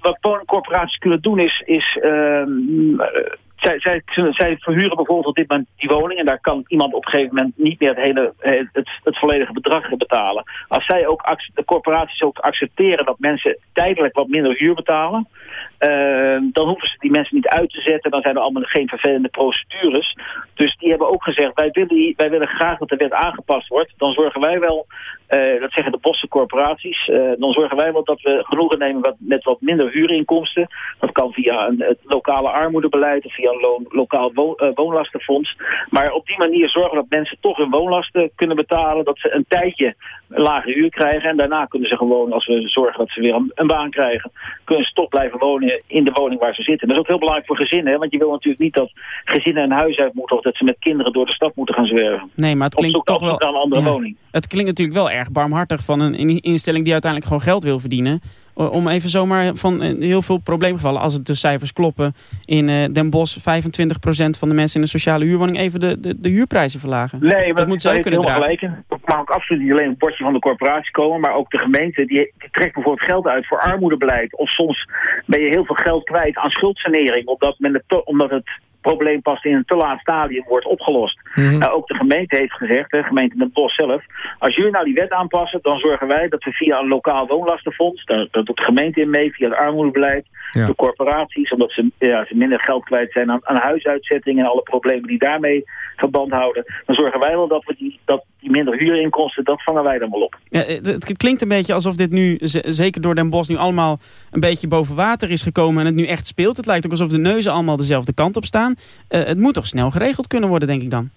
wat woningcorporaties kunnen doen is... is ehm, eh, zij, zij, zij verhuren bijvoorbeeld op dit moment die woning... en daar kan iemand op een gegeven moment niet meer het, hele, het, het, volledige bedrag betalen. Als zij ook, de corporaties ook accepteren dat mensen tijdelijk wat minder huur betalen... eh, dan hoeven ze die mensen niet uit te zetten. Dan zijn er allemaal geen vervelende procedures. Dus die hebben ook gezegd, wij willen, wij willen graag dat de wet aangepast wordt. Dan zorgen wij wel, eh, dat zeggen de Bosse corporaties... eh, dan zorgen wij wel dat we genoegen nemen wat, met wat minder huurinkomsten. Dat kan via een, het lokale armoedebeleid of via een lo- lokaal eh, woonlastenfonds. Maar op die manier zorgen dat mensen toch hun woonlasten kunnen betalen. Dat ze een tijdje een lage huur krijgen. En daarna kunnen ze gewoon, als we zorgen dat ze weer een, een baan krijgen... kunnen ze toch blijven wonen in de woning waar ze zitten. Dat is ook heel belangrijk voor gezinnen. Hè? Want je wil natuurlijk niet dat gezinnen een huis uit moeten... of dat ze met kinderen door de stad moeten gaan zwerven. Nee, maar het klinkt toch wel... naar een andere Ja. woning. Het klinkt natuurlijk wel erg barmhartig van een in- instelling die uiteindelijk gewoon geld wil verdienen. O- Om even zomaar van eh, heel veel probleemgevallen, als het de cijfers kloppen, in eh, Den Bosch 25% van de mensen in een sociale huurwoning even de, de, de huurprijzen verlagen. Nee, maar dat moet ze ook kunnen dragen. gelijk. Het mag ook absoluut niet alleen het bordje van de corporatie komen, maar ook de gemeente die, die trekt bijvoorbeeld geld uit voor armoedebeleid. Of soms ben je heel veel geld kwijt aan schuldsanering, omdat, men het, omdat het probleem pas in een te laat stadium wordt opgelost. Nou, ook de gemeente heeft gezegd, de gemeente Den Bosch zelf, als jullie nou die wet aanpassen, dan zorgen wij dat we via een lokaal woonlastenfonds, daar, daar doet de gemeente in mee, via het armoedebeleid, Ja. de corporaties, omdat ze, ja, ze minder geld kwijt zijn aan, aan huisuitzettingen en alle problemen die daarmee verband houden, dan zorgen wij wel dat we die, dat die minder huurinkomsten, dat vangen wij dan wel op. Ja, het klinkt een beetje alsof dit nu, zeker door Den Bosch, nu allemaal een beetje boven water is gekomen en het nu echt speelt. Het lijkt ook alsof de neuzen allemaal dezelfde kant op staan. Eh, het moet toch snel geregeld kunnen worden, denk ik dan?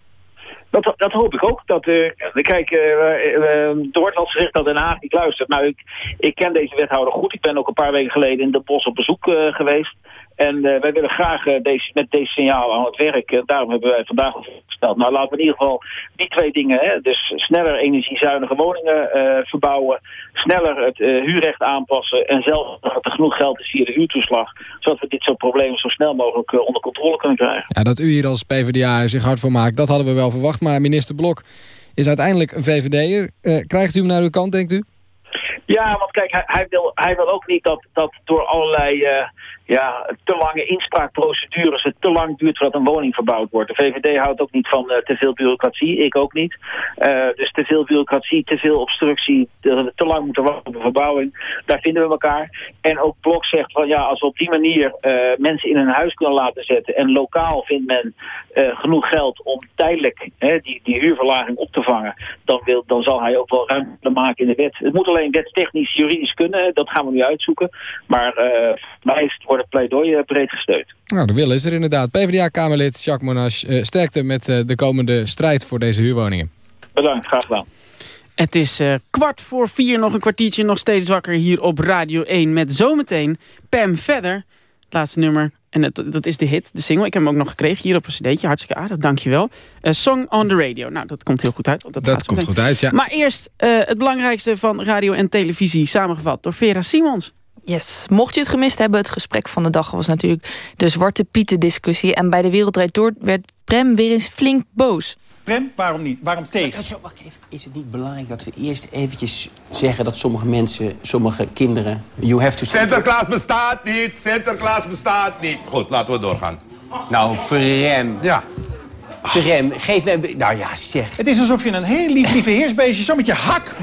Dat, dat hoop ik ook. Dat, eh, kijk, eh, eh, er wordt eens gezegd dat Den Haag niet luistert. Nou, ik, ik ken deze wethouder goed. Ik ben ook een paar weken geleden in de bos op bezoek eh, geweest. En eh, wij willen graag eh, deze, met deze signaal aan het werk. Eh, daarom hebben wij vandaag gesteld. Nou, laten we in ieder geval die twee dingen. Hè, dus sneller energiezuinige woningen verbouwen. Sneller het huurrecht aanpassen. En zelfs dat er genoeg geld is via de huurtoeslag. Zodat we dit soort problemen zo snel mogelijk onder controle kunnen krijgen. Ja, dat u hier als PvdA zich hard voor maakt, dat hadden we wel verwacht. Maar minister Blok is uiteindelijk een VVD'er. Eh, krijgt u hem naar uw kant, denkt u? Ja, want kijk, hij, hij, wil, hij wil ook niet dat, dat door allerlei ja, te lange inspraakprocedures het te lang duurt voordat een woning verbouwd wordt. De VVD houdt ook niet van eh, te veel bureaucratie, ik ook niet. Eh, dus te veel bureaucratie, te veel obstructie, te, te lang moeten wachten op een verbouwing, daar vinden we elkaar. En ook Blok zegt van ja, als we op die manier eh, mensen in hun huis kunnen laten zetten en lokaal vindt men genoeg geld om tijdelijk hè, die, die huurverlaging op te vangen, dan, wil, dan zal hij ook wel ruimte maken in de wet. Het moet alleen wetstechnisch, juridisch kunnen, dat gaan we nu uitzoeken. Maar mij is het- wordt het pleidooi eh, breed gesteund. Nou, de wil is er inderdaad. PvdA-Kamerlid Jacques Monash, eh, sterkte met eh, de komende strijd voor deze huurwoningen. Bedankt, graag gedaan. Het is eh, kwart voor vier, nog een kwartiertje, nog steeds wakker hier op Radio 1. Met zometeen Pam Verder, het laatste nummer. En het, dat is de hit, de single. Ik heb hem ook nog gekregen hier op een cd'tje, hartstikke aardig, dankjewel. Eh Song on the Radio, nou dat komt heel goed uit. Dat, komt goed uit, ja. Maar eerst eh, het belangrijkste van radio en televisie, samengevat door Vera Simons. Yes. Mocht je het gemist hebben, het gesprek van de dag was natuurlijk de Zwarte Pieten discussie. En bij de Wereldrijd Door werd Prem weer eens flink boos. Prem, waarom niet? Waarom tegen? Zo, wacht even. Is het niet belangrijk dat we eerst eventjes zeggen dat sommige mensen, sommige kinderen... You have to... Sinterklaas bestaat niet, Sinterklaas bestaat niet. Goed, laten we doorgaan. Nou, Prem. Ja. Prem, geef me... Nou ja, zeg. Het is alsof je een heel lief, lieve heersbeestje zo met je hak,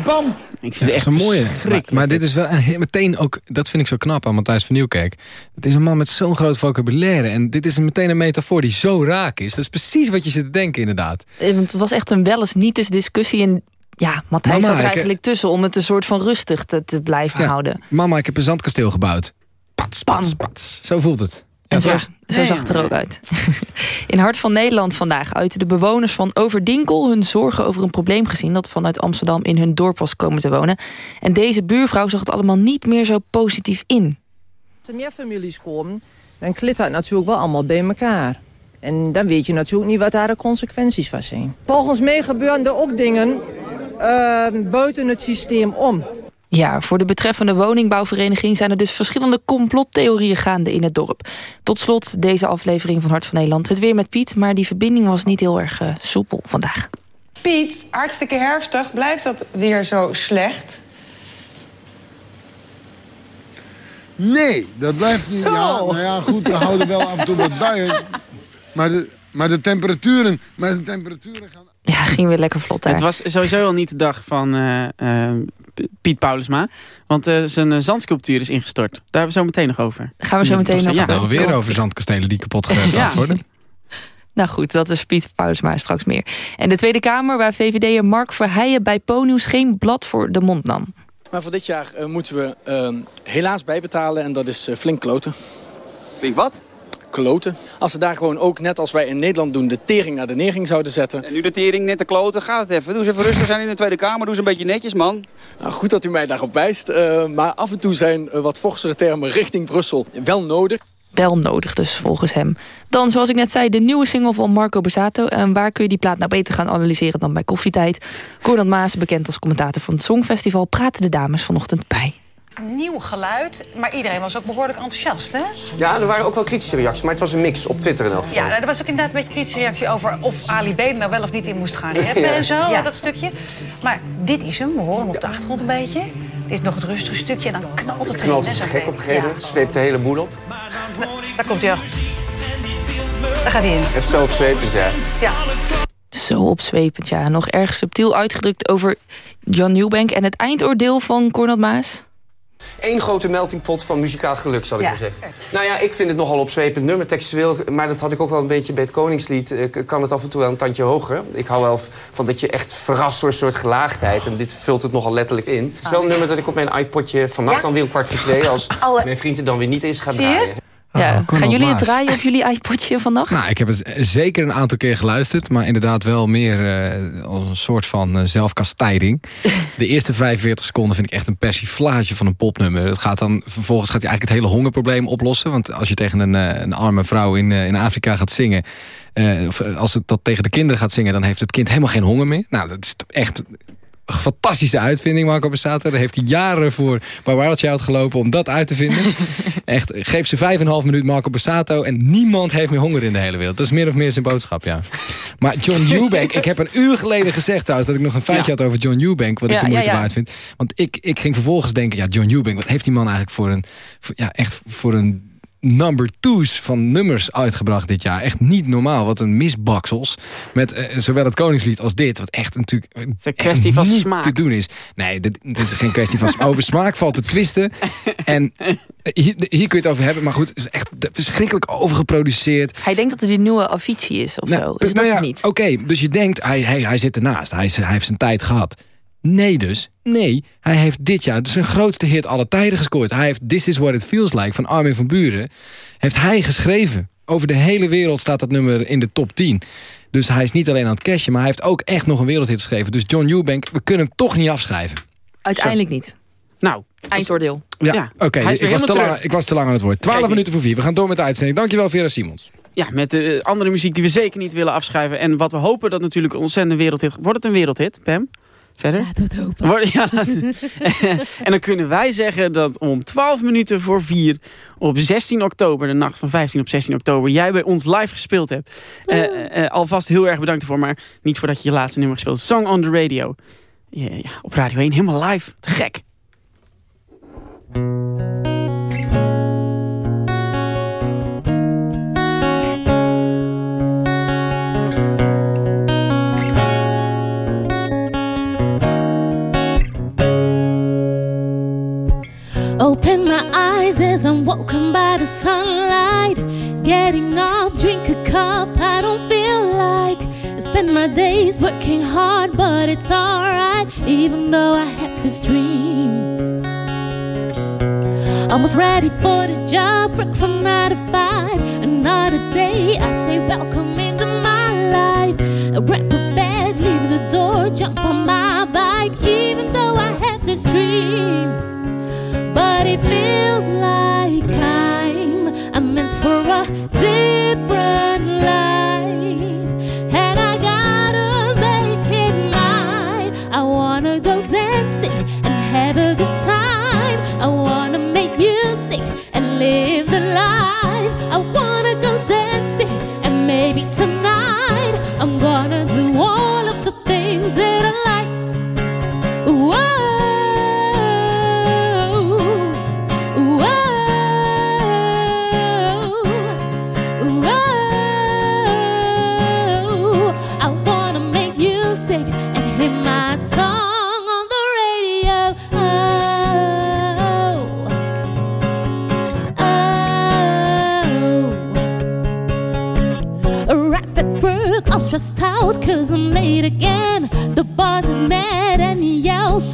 Ik Ja, dat is een mooie. Maar, maar dit is wel een- meteen ook, dat vind ik zo knap aan Matthijs van Nieuwkerk. Het is een man met zo'n groot vocabulaire. En dit is meteen een metafoor die zo raak is. Dat is precies wat je zit te denken inderdaad. Eh, Want het was echt een wel eens niet eens discussie. En ja, Matthijs zat er ik- eigenlijk tussen om het een soort van rustig te, te blijven Ja, houden. Mama, ik heb een zandkasteel gebouwd. Pats, pats, pats. Zo voelt het. En zo, zo Nee, zag het er ook uit. <laughs> In Hart van Nederland vandaag uiten de bewoners van Overdinkel hun zorgen over een probleem gezien dat vanuit Amsterdam in hun dorp was komen te wonen. En deze buurvrouw zag het allemaal niet meer zo positief in. Als er meer families komen, dan klit dat natuurlijk wel allemaal bij elkaar. En dan weet je natuurlijk niet wat daar de consequenties van zijn. Volgens mij gebeuren er ook dingen eh, buiten het systeem om. Ja, voor de betreffende woningbouwvereniging zijn er dus verschillende complottheorieën gaande in het dorp. Tot slot deze aflevering van Hart van Nederland. Het weer met Piet, maar die verbinding was niet heel erg eh, soepel vandaag. Piet, hartstikke herfstig. Blijft dat weer zo slecht? Nee, dat blijft niet. Ja, nou ja, goed, we houden wel af en toe wat buien. Maar de, maar de temperaturen, maar de temperaturen gaan... Ja, ging weer lekker vlot daar. Het was sowieso al niet de dag van eh, eh, Piet Paulusma. Want eh, zijn eh, zandsculptuur is ingestort. Daar hebben we zo meteen nog over. Gaan we zo meteen nog Ja, Nou, weer over zandkastelen die kapot <laughs> Ja. worden. Nou goed, dat is Piet Paulusma straks meer. En de Tweede Kamer, waar VVD'er Mark Verheijen bij Ponius geen blad voor de mond nam. Maar voor dit jaar eh, moeten we ehm, helaas bijbetalen en dat is flink kloten. Flink wat? Kloten. Als we daar gewoon ook, net als wij in Nederland doen, de tering naar de nering zouden zetten. En nu de tering net te kloten, gaat het even. Doe eens even rustig, zijn in de Tweede Kamer, doe eens een beetje netjes, man. Nou, goed dat u mij daarop wijst. eh, maar af en toe zijn eh, wat vochtigere termen richting Brussel wel nodig. Wel nodig dus, volgens hem. Dan, zoals ik net zei, de nieuwe single van Marco Borsato. En waar kun je die plaat nou beter gaan analyseren dan bij Koffietijd? Gordon Maas, bekend als commentator van het Songfestival... praten de dames vanochtend bij. Nieuw geluid, maar iedereen was ook behoorlijk enthousiast, hè? Ja, er waren ook wel kritische reacties, maar het was een mix op Twitter in elk geval. Ja, nou, er was ook inderdaad een beetje kritische reactie over of Ali B er nou wel of niet in moest gaan rappen <laughs> Ja. en zo, Ja. dat stukje. Maar dit is hem, we horen hem op de achtergrond een beetje. Dit is nog het rustige stukje en dan knalt het Het erin. knalt zo gek op een gegeven moment, zweept de hele boel op. Ja, <laughs> daar komt hij al. Daar gaat hij in. Echt zo opzwepend, ja. Ja. Zo opzwepend, ja. Nog erg subtiel uitgedrukt over John Newbank... en het eindoordeel van Cornel Maas. Eén grote meltingpot van muzikaal geluk, zal ik Ja. maar zeggen. Nou ja, ik vind het nogal opzwepend nummer, textueel. Maar dat had ik ook wel een beetje bij het Koningslied. eh, kan het af en toe wel een tandje hoger. Ik hou wel van dat je echt verrast door een soort gelaagdheid. En dit vult het nogal letterlijk in. Het is wel een nummer dat ik op mijn iPodje vannacht dan weer om kwart voor twee... als <laughs> mijn vriend er dan weer niet is, ga Zie je? draaien. Ja, Cornel gaan jullie het draaien op jullie iPodje vannacht? Nou, ik heb het zeker een aantal keer geluisterd. Maar inderdaad wel meer eh, als een soort van eh, zelfkastijding. <laughs> De eerste 45 seconden vind ik echt een persiflage van een popnummer. Het gaat dan, vervolgens gaat hij eigenlijk het hele hongerprobleem oplossen. Want als je tegen een, eh, een arme vrouw in, in Afrika gaat zingen... of als het dat tegen de kinderen gaat zingen... dan heeft het kind helemaal geen honger meer. Nou, dat is echt fantastische uitvinding, Marco Bassato. Daar heeft hij jaren voor bij Wild Child gelopen om dat uit te vinden. <laughs> Echt, geef ze vijf en een half minuut Marco Bassato... en niemand heeft meer honger in de hele wereld. Dat is meer of meer zijn boodschap, ja. Maar John <laughs> Eubank, ik heb een uur geleden gezegd trouwens... dat ik nog een feitje Ja. had over John Eubank... wat Ja, ik de moeite ja. waard vind. Want ik, ik ging vervolgens denken... ja, John Eubank, wat heeft die man eigenlijk voor een... voor- ja, echt voor een number two's van nummers uitgebracht dit jaar. Echt niet normaal. Wat een misbaksels. Met eh, zowel het Koningslied als dit. Wat echt natuurlijk eh, een kwestie van niet smaak. te doen is. Nee, dit, dit is geen kwestie van smaak. <laughs> Over smaak valt te twisten. En eh, hier, hier kun je het over hebben. Maar goed, het is echt verschrikkelijk overgeproduceerd. Hij denkt dat het die nieuwe Avicii is of zo. Is nou dat ja, niet? Oké, dus je denkt, hij, hij, hij zit ernaast. Hij, hij heeft zijn tijd gehad. Nee dus. Nee, hij heeft dit jaar zijn grootste hit alle tijden gescoord. Hij heeft This Is What It Feels Like van Armin van Buren. Heeft hij geschreven. Over de hele wereld staat dat nummer in de top 10. Dus hij is niet alleen aan het cashen, maar hij heeft ook echt nog een wereldhit geschreven. Dus John Eubank, we kunnen hem toch niet afschrijven. Uiteindelijk niet. Nou, Eindoordeel. Ja, oké. ik, was te lang- ik was te lang aan het woord. 12 Kijk, minuten voor 4. We gaan door met de uitzending. Dankjewel Vera Simons. Ja, met eh, andere muziek die we zeker niet willen afschrijven. En wat we hopen dat natuurlijk een ontzettende wereldhit... Wordt het een wereldhit, Pam? Verder? We het hopen. Wordt- ja, <laughs> en dan kunnen wij zeggen dat om 12 minuten voor 4 op 16 oktober, de nacht van 15 op 16 oktober, jij bij ons live gespeeld hebt. Eh, eh, alvast heel erg bedankt ervoor, maar niet voordat je je laatste nummer gespeeld. Song on the Radio. Ja, ja, op Radio 1, helemaal live. Te gek. Eyes as I'm woken by the sunlight. Getting up, drink a cup. I don't feel like spend my days working hard, but it's alright, even though I have this dream. Almost ready for the job, work from nine to five. Another day, I say welcome into my life. I rent a bed, leave the door, jump on my bike, even though I have this dream. But it feels like I'm, I'm meant for a different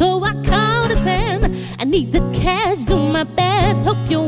so I count to ten. I need the cash, do my best, hope you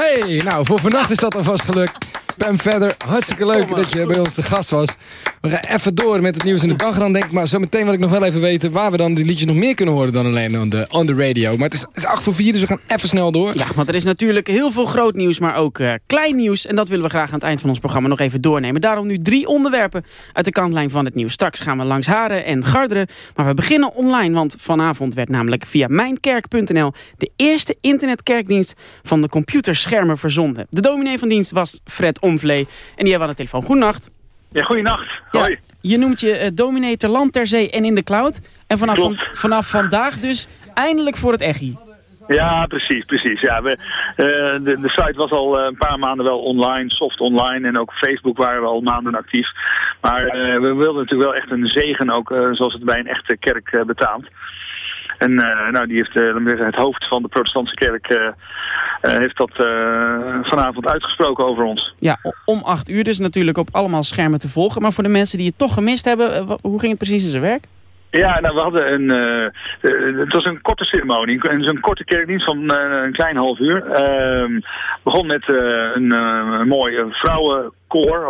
Hey, nou, voor vannacht is dat alvast gelukt. Pam verder, hartstikke leuk dat je bij ons te gast was. We gaan even door met het nieuws in de dagrand, denk ik. Maar zometeen wil ik nog wel even weten waar we dan die liedjes nog meer kunnen horen dan alleen on the, on the radio. Maar het is, het is 8 voor 4, dus we gaan even snel door. Ja, want er is natuurlijk heel veel groot nieuws, maar ook eh, klein nieuws. En dat willen we graag aan het eind van ons programma nog even doornemen. Daarom nu drie onderwerpen uit de kantlijn van het nieuws. Straks gaan we langs Haren en Garderen. Maar we beginnen online, want vanavond werd namelijk via mijnkerk.nl... de eerste internetkerkdienst van de computerschermen verzonden. De dominee van dienst was Fred Omvlee. En die hebben we aan de telefoon. Goedenacht. Ja, goeienacht. Hoi. Je noemt je eh, dominee ter land, ter zee en in de cloud. En vanaf, van, vanaf vandaag dus eindelijk voor het echi. Ja, precies, precies. Ja, we, eh, de, de site was al eh, een paar maanden wel online, soft online. En ook Facebook waren we al maanden actief. Maar we wilden natuurlijk wel echt een zegen ook, zoals het bij een echte kerk betaamt. En eh, nou, die heeft, eh, het hoofd van de protestantse kerk eh, heeft dat vanavond uitgesproken over ons. Ja, om acht uur dus natuurlijk op allemaal schermen te volgen. Maar voor de mensen die het toch gemist hebben, hoe ging het precies in zijn werk? Ja, nou, we hadden een. het was een korte ceremonie. Een, zo'n korte kerkdienst van een klein half uur. Ehm begon met een, mooi vrouwenkoor,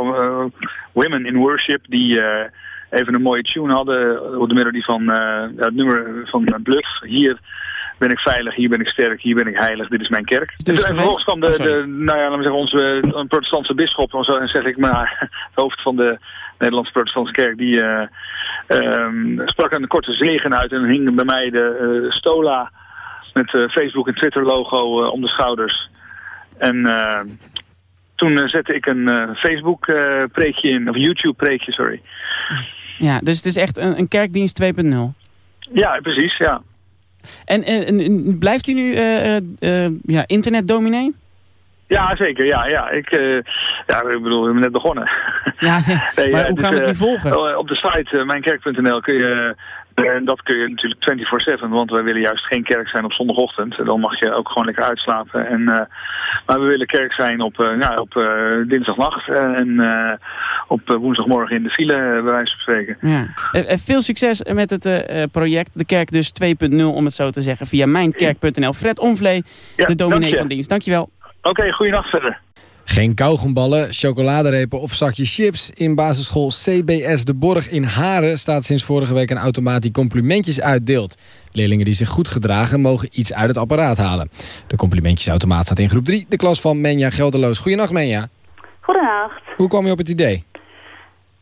Women in Worship, die even een mooie tune hadden. Op de melodie van eh, het nummer van eh, Bluff. Hier ben ik veilig, hier ben ik sterk, hier ben ik heilig, dit is mijn kerk. Dus en vervolgens kwam de? Oh, de, nou ja, laten we zeggen, onze eh, protestantse bisschop, dan zo- zeg ik maar, het <laughs> hoofd van de Nederlandse protestantse kerk, die eh, ehm, sprak een korte zegen uit en hing bij mij de stola met Facebook en Twitter logo om de schouders. En toen zette ik een eh, Facebook-preekje in, of YouTube-preekje, sorry. Ja, dus het is echt een, een kerkdienst 2.0. Ja, precies, ja. En, en, en blijft u nu eh, eh, ja, internetdominee? Ja, zeker. Ja, ja. Ik, ja, ik bedoel, we hebben net begonnen. Ja, <laughs> nee, maar hoe gaan we het nu volgen? eh, Op de site uh, mijnkerk.nl kun je, eh, dat kun je natuurlijk 24-7, want wij willen juist geen kerk zijn op zondagochtend. Dan mag je ook gewoon lekker uitslapen. En, eh, maar we willen kerk zijn op, eh, ja, op eh, dinsdagnacht en op woensdagmorgen in de file, bij wijze van spreken. Ja. Veel succes met het project De Kerk dus 2.0, om het zo te zeggen, via mijnkerk.nl. Fred Omvlee, Ja, de dominee van dienst. Dankjewel. Oké, goeienacht verder. Geen kauwgomballen, chocoladerepen of zakjes chips. In basisschool CBS De Borg in Haren staat sinds vorige week een automaat die complimentjes uitdeelt. Leerlingen die zich goed gedragen mogen iets uit het apparaat halen. De complimentjesautomaat staat in groep 3, de klas van Menja Gelderloos. Goedenacht Menja. Goedenacht. Hoe kwam je op het idee?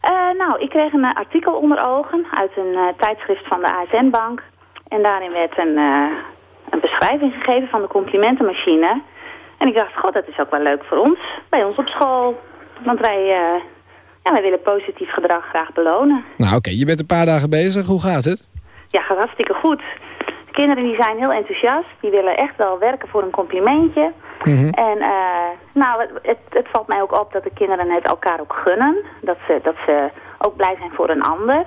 Eh, nou, ik kreeg een eh, artikel onder ogen uit een eh, tijdschrift van de ASN-bank. En daarin werd een, een beschrijving gegeven van de complimentenmachine. En ik dacht, god, dat is ook wel leuk voor ons, bij ons op school. Want wij, eh, ja, wij willen positief gedrag graag belonen. Nou oké, je bent een paar dagen bezig. Hoe gaat het? Ja, gaat hartstikke goed. De kinderen die zijn heel enthousiast. Die willen echt wel werken voor een complimentje. En eh, nou, het, het, het valt mij ook op dat de kinderen het elkaar ook gunnen. Dat ze, dat ze ook blij zijn voor een ander.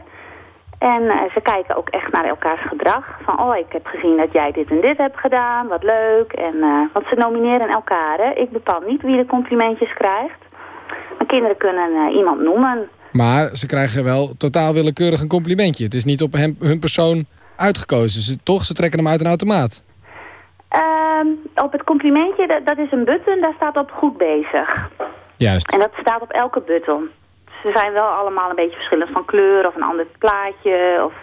En eh, ze kijken ook echt naar elkaars gedrag. Van, oh, ik heb gezien dat jij dit en dit hebt gedaan. Wat leuk. En, eh, want ze nomineren elkaar. Hè. Ik bepaal niet wie de complimentjes krijgt. Maar kinderen kunnen eh, iemand noemen. Maar ze krijgen wel totaal willekeurig een complimentje. Het is niet op hem, hun persoon uitgekozen. Ze, toch, ze trekken hem uit een automaat. Ehm, op het complimentje, dat, dat is een button, daar staat op goed bezig. Juist. En dat staat op elke button. Ze zijn wel allemaal een beetje verschillend van kleur of een ander plaatje. Of...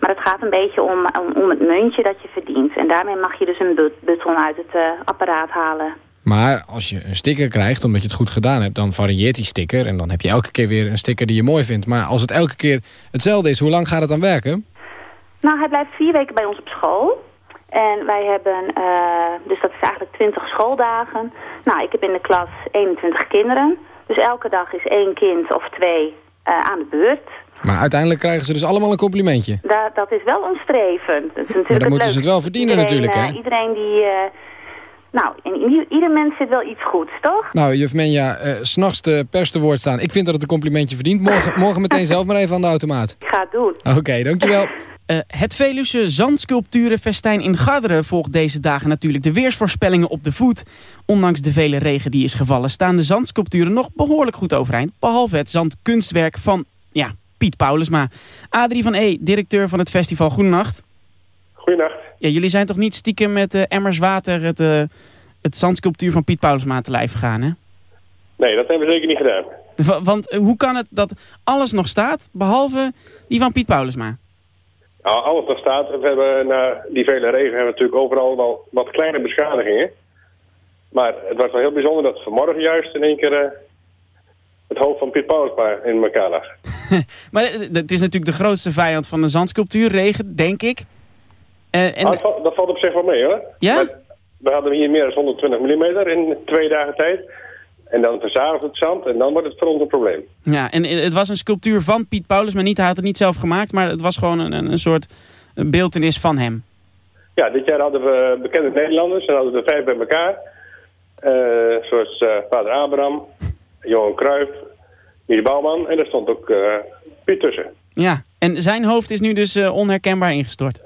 Maar het gaat een beetje om, om, om het muntje dat je verdient. En daarmee mag je dus een but- button uit het eh, apparaat halen. Maar als je een sticker krijgt, omdat je het goed gedaan hebt... dan varieert die sticker en dan heb je elke keer weer een sticker die je mooi vindt. Maar als het elke keer hetzelfde is, hoe lang gaat het dan werken? Nou, hij blijft vier weken bij ons op school. En wij hebben, eh, dus dat is eigenlijk 20 schooldagen. Nou, ik heb in de klas 21 kinderen. Dus elke dag is één kind of twee eh, aan de beurt. Maar uiteindelijk krijgen ze dus allemaal een complimentje. Da dat is wel ons streven. Dat is Maar dan moeten ze het wel verdienen Iedereen, natuurlijk, eh, hè? iedereen die... eh, nou, in ieder, mens zit wel iets goeds, toch? Nou, juf Menja, s s'nachts de pers te woord staan. Ik vind dat het een complimentje verdient. Morgen, <laughs> morgen meteen zelf maar even aan de automaat. Ik ga het doen. Oké, dankjewel. <laughs> Eh, het Veluwse Zandsculpturenfestijn in Garderen volgt deze dagen natuurlijk de weersvoorspellingen op de voet. Ondanks de vele regen die is gevallen staan de zandsculpturen nog behoorlijk goed overeind. Behalve het zandkunstwerk van ja, Piet Paulusma. Adrie van E, directeur van het festival. Goedenacht. Goedenacht. Ja, jullie zijn toch niet stiekem met eh, emmers water het, eh, het zandsculptuur van Piet Paulusma te lijf gegaan, hè? Nee, dat hebben we zeker niet gedaan. W- Want hoe kan het dat alles nog staat, behalve die van Piet Paulusma? Alles nog staat. We hebben na die vele regen hebben we natuurlijk overal wel wat kleine beschadigingen. Maar het was wel heel bijzonder dat vanmorgen juist in één keer eh, het hoofd van Piet Paulusma in elkaar lag. <laughs> Maar eh, het is natuurlijk de grootste vijand van de zandsculptuur, regen, denk ik. Eh, en, Ah, dat, valt, dat valt op zich wel mee hoor. Ja? Maar we hadden hier meer dan 120 mm in twee dagen tijd. En dan verzadigt het zand en dan wordt het voor ons een probleem. ja, en het was een sculptuur van Piet Paulus, maar niet, hij had het niet zelf gemaakt, maar het was gewoon een, een, soort beeltenis van hem. Ja, dit jaar hadden we bekende Nederlanders en hadden we vijf bij elkaar. Eh, zoals eh, vader Abraham, Johan Cruijff, Mies Bouwman en er stond ook eh, Piet tussen. Ja, en zijn hoofd is nu dus onherkenbaar ingestort.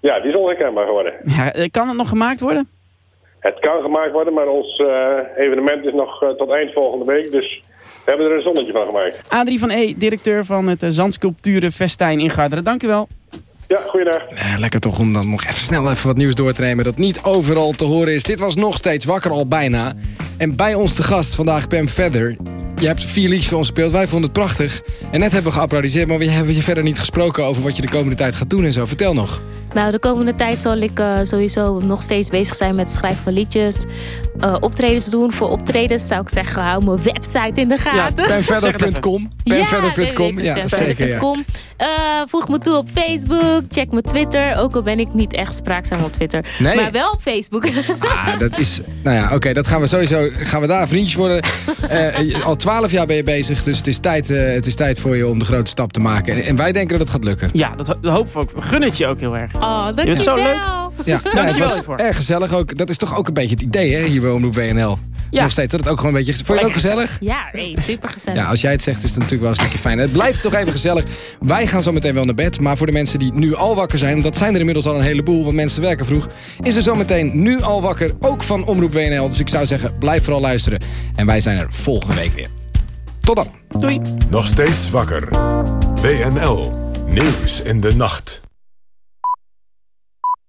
Ja, die is onherkenbaar geworden. Ja, kan het nog gemaakt worden? Het kan gemaakt worden, maar ons eh, evenement is nog eh, tot eind volgende week. Dus we hebben er een zonnetje van gemaakt. Adrie van E, directeur van het Zandsculpturenfestijn in Garderen. Dank u wel. Ja, goeiedag. Eh, lekker toch om dan nog even snel even wat nieuws door te nemen... dat niet overal te horen is. Dit was nog steeds wakker al bijna. En bij ons te gast vandaag Pam Feather. je hebt vier liedjes voor ons gespeeld. Wij vonden het prachtig. En net hebben we geapplaudiseerd, maar we hebben je verder niet gesproken over wat je de komende tijd gaat doen en zo. Vertel nog. Nou, de komende tijd zal ik eh, sowieso nog steeds bezig zijn met het schrijven van liedjes. eh, optredens doen. Voor optredens zou ik zeggen, hou mijn website in de gaten. <laughs> Benverder.com. Benverder.com. Ja, Ja, zeker. Ja. Eh, voeg me toe op Facebook. Check mijn Twitter. Ook al ben ik niet echt spraakzaam op Twitter. Nee. Maar wel op Facebook. <laughs> Ah, dat is... Nou ja, oké, dat gaan we sowieso... Gaan we daar vriendjes worden. Eh, al twaalf jaar ben je bezig, dus het is, tijd, eh, het is tijd voor je om de grote stap te maken. En, en wij denken dat het gaat lukken. Ja, dat, dat hopen we ook. We gunnen het je ook heel erg. Oh, Je bent zo leuk. Ja, nou, het was erg gezellig ook. Dat is toch ook een beetje het idee, hè, hier bij Omroep WNL. Ja. Nog steeds, dat het ook gewoon een beetje... Vond je het ook gezellig? Ja, hey, super gezellig. Ja, als jij het zegt is het natuurlijk wel een stukje fijn. Het blijft toch even gezellig. Wij gaan zo meteen wel naar bed. Maar voor de mensen die nu al wakker zijn... dat zijn er inmiddels al een heleboel, want mensen werken vroeg... is er zo meteen nu al wakker, ook van Omroep WNL. Dus ik zou zeggen, blijf vooral luisteren. En wij zijn er volgende week weer. Tot dan. Doei. Nog steeds wakker. WNL. Nieuws in de nacht.